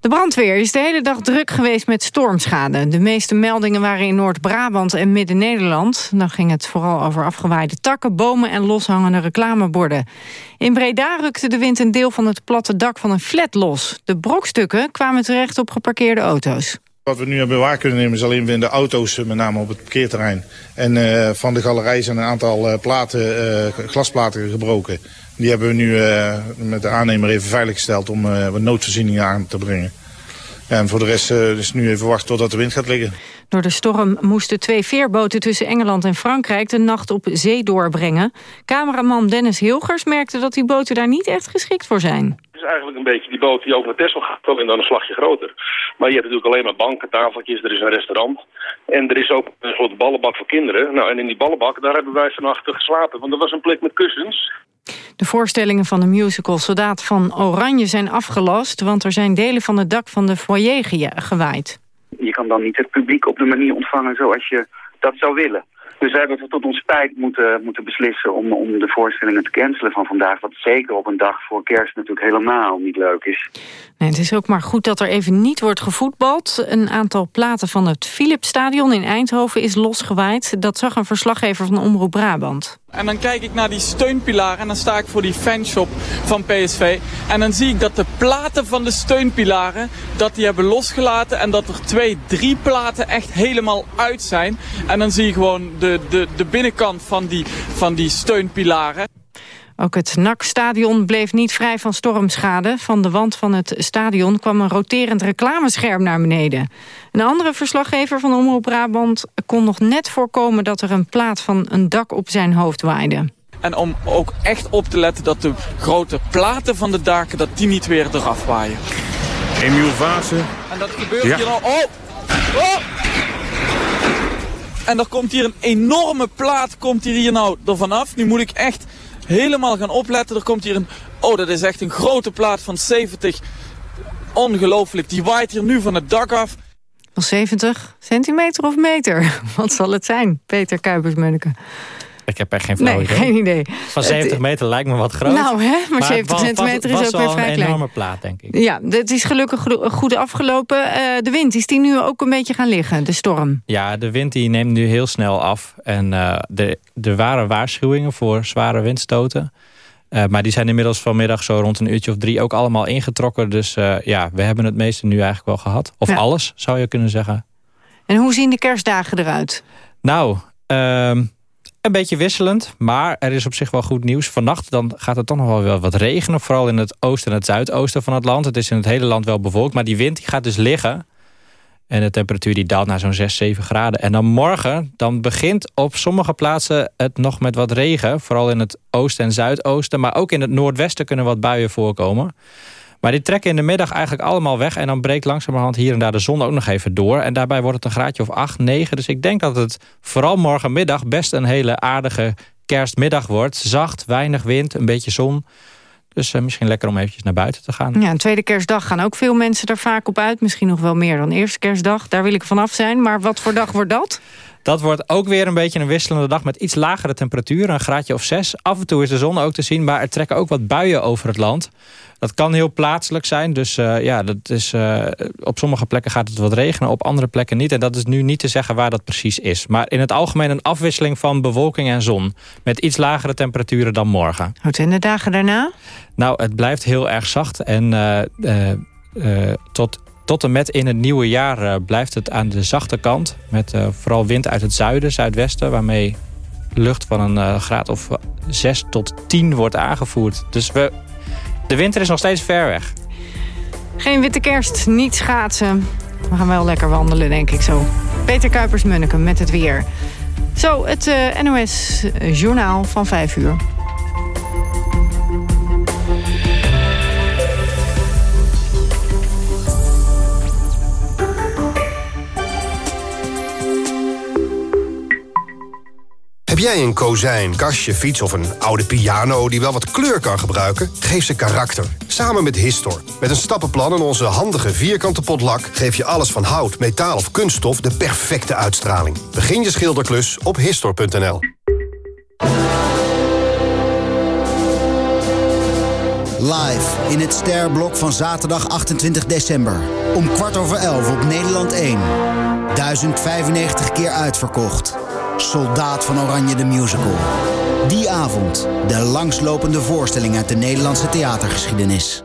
De brandweer is de hele dag druk geweest met stormschade. De meeste meldingen waren in Noord-Brabant en Midden-Nederland. Dan ging het vooral over afgewaaide takken, bomen en loshangende reclameborden. In Breda rukte de wind een deel van het platte dak van een flat los. De brokstukken kwamen terecht op geparkeerde auto's.
Wat we nu hebben waar kunnen nemen is alleen de auto's, eh, met name op het parkeerterrein. En uh, van de galerij zijn een aantal uh, platen, glasplaten gebroken. Die hebben we nu met de aannemer even veiliggesteld om wat noodvoorzieningen aan te brengen. En voor de rest is nu even wachten totdat de wind gaat liggen.
Door de storm moesten twee veerboten tussen Engeland en Frankrijk de nacht op zee doorbrengen. Cameraman Dennis Hilgers merkte dat die boten daar niet echt geschikt voor zijn.
Het is eigenlijk een beetje die boot die over naar Texel gaat, alleen dan een slagje groter. Maar je hebt natuurlijk alleen maar banken, tafeltjes, er is een restaurant. En er is ook een soort ballenbak voor kinderen. Nou, en in die ballenbak, daar hebben wij vannacht geslapen, want er was een plek met kussens.
De voorstellingen van de musical Soldaat van Oranje zijn afgelast... want er zijn delen van het dak van de foyer gewaaid.
Je kan dan niet het publiek op de manier ontvangen zoals je dat zou willen. Dus we hebben tot ons spijt moeten, moeten beslissen om, om de voorstellingen te cancelen van vandaag. Wat zeker op een dag voor kerst natuurlijk helemaal niet leuk is.
Nee, het is ook maar goed dat er even niet wordt gevoetbald. Een aantal platen van het Philipsstadion in Eindhoven is losgewaaid. Dat zag een verslaggever van Omroep Brabant.
En dan kijk ik naar die steunpilaar en dan sta ik voor die fanshop van PSV. En dan zie ik dat de platen van de steunpilaren, dat die hebben losgelaten. En dat er twee, drie platen echt helemaal uit zijn. En dan zie je gewoon de, de, de binnenkant van die, van die steunpilaren.
Ook het NAC-stadion bleef niet vrij van stormschade. Van de wand van het stadion kwam een roterend reclamescherm naar beneden. Een andere verslaggever van Omroep Brabant kon nog net voorkomen... dat er een plaat van een dak op zijn hoofd waaide.
En om ook echt op te letten dat de grote platen van de daken... dat die niet weer eraf waaien.
Emiel Vaassen.
En dat gebeurt hier al... Oh! Oh! En er komt hier een enorme plaat komt hier, hier nou er vanaf. Nu moet ik echt helemaal gaan opletten. Er komt hier een... Oh, dat is echt een grote plaat van 70. Ongelooflijk. Die waait hier nu van het dak af.
Van 70 centimeter of meter? Wat zal het zijn, Peter Kuipers-Munneke?
Ik heb echt geen flauw
nee,
idee.
geen idee.
Van 70 meter lijkt me wat groot.
Nou, hè, maar, 70 centimeter is ook weer vrij klein.
een enorme plaat, denk ik.
Ja, het is gelukkig goed afgelopen. Uh, de wind, is die nu ook een beetje gaan liggen, de storm?
Ja, de wind die neemt nu heel snel af. En uh, de, er waren waarschuwingen voor zware windstoten. Uh, maar die zijn inmiddels vanmiddag zo rond een uurtje of drie ook allemaal ingetrokken. Dus ja, we hebben het meeste nu eigenlijk wel gehad. Of ja. alles, zou je kunnen zeggen.
En hoe zien de kerstdagen eruit?
Nou, uh, een beetje wisselend, maar er is op zich wel goed nieuws. Vannacht dan gaat het toch nog wel wat regenen. Vooral in het oosten en het zuidoosten van het land. Het is in het hele land wel bewolkt, maar die wind die gaat dus liggen. En de temperatuur die daalt naar zo'n 6, 7 graden. En dan morgen, dan begint op sommige plaatsen het nog met wat regen. Vooral in het oosten en zuidoosten. Maar ook in het noordwesten kunnen wat buien voorkomen. Maar die trekken in de middag eigenlijk allemaal weg. En dan breekt langzamerhand hier en daar de zon ook nog even door. En daarbij wordt het een graadje of 8, 9. Dus ik denk dat het vooral morgenmiddag best een hele aardige kerstmiddag wordt. Zacht, weinig wind, een beetje zon. Dus uh, misschien lekker om eventjes naar buiten te gaan.
Ja, een tweede kerstdag gaan ook veel mensen er vaak op uit. Misschien nog wel meer dan eerste kerstdag. Daar wil ik vanaf zijn. Maar wat voor dag wordt dat?
Dat wordt ook weer een beetje een wisselende dag met iets lagere temperaturen. Een graadje of zes. Af en toe is de zon ook te zien, maar er trekken ook wat buien over het land. Dat kan heel plaatselijk zijn. Dus uh, ja, dat is, uh, op sommige plekken gaat het wat regenen, op andere plekken niet. En dat is nu niet te zeggen waar dat precies is. Maar in het algemeen een afwisseling van bewolking en zon. Met iets lagere temperaturen dan morgen.
Wat zijn de dagen daarna?
Nou, het blijft heel erg zacht. En uh, tot tot en met in het nieuwe jaar uh, blijft het aan de zachte kant. Met uh, vooral wind uit het zuiden, zuidwesten. Waarmee lucht van een uh, graad of 6 tot 10 wordt aangevoerd. Dus we, de winter is nog steeds ver weg.
Geen witte kerst, niet schaatsen. We gaan wel lekker wandelen, denk ik zo. Peter Kuipers-Munneke met het weer. Zo, het NOS-journaal van 5 uur.
Heb jij een kozijn, kastje, fiets of een oude piano die wel wat kleur kan gebruiken? Geef ze karakter. Samen met Histor. Met een stappenplan en onze handige vierkante potlak geef je alles van hout, metaal of kunststof de perfecte uitstraling. Begin je schilderklus op Histor.nl.
Live in het Sterblok van zaterdag 28 december. Om kwart over elf op Nederland 1. 1095 keer uitverkocht. Soldaat van Oranje de Musical. Die avond de langslopende voorstelling uit de Nederlandse theatergeschiedenis.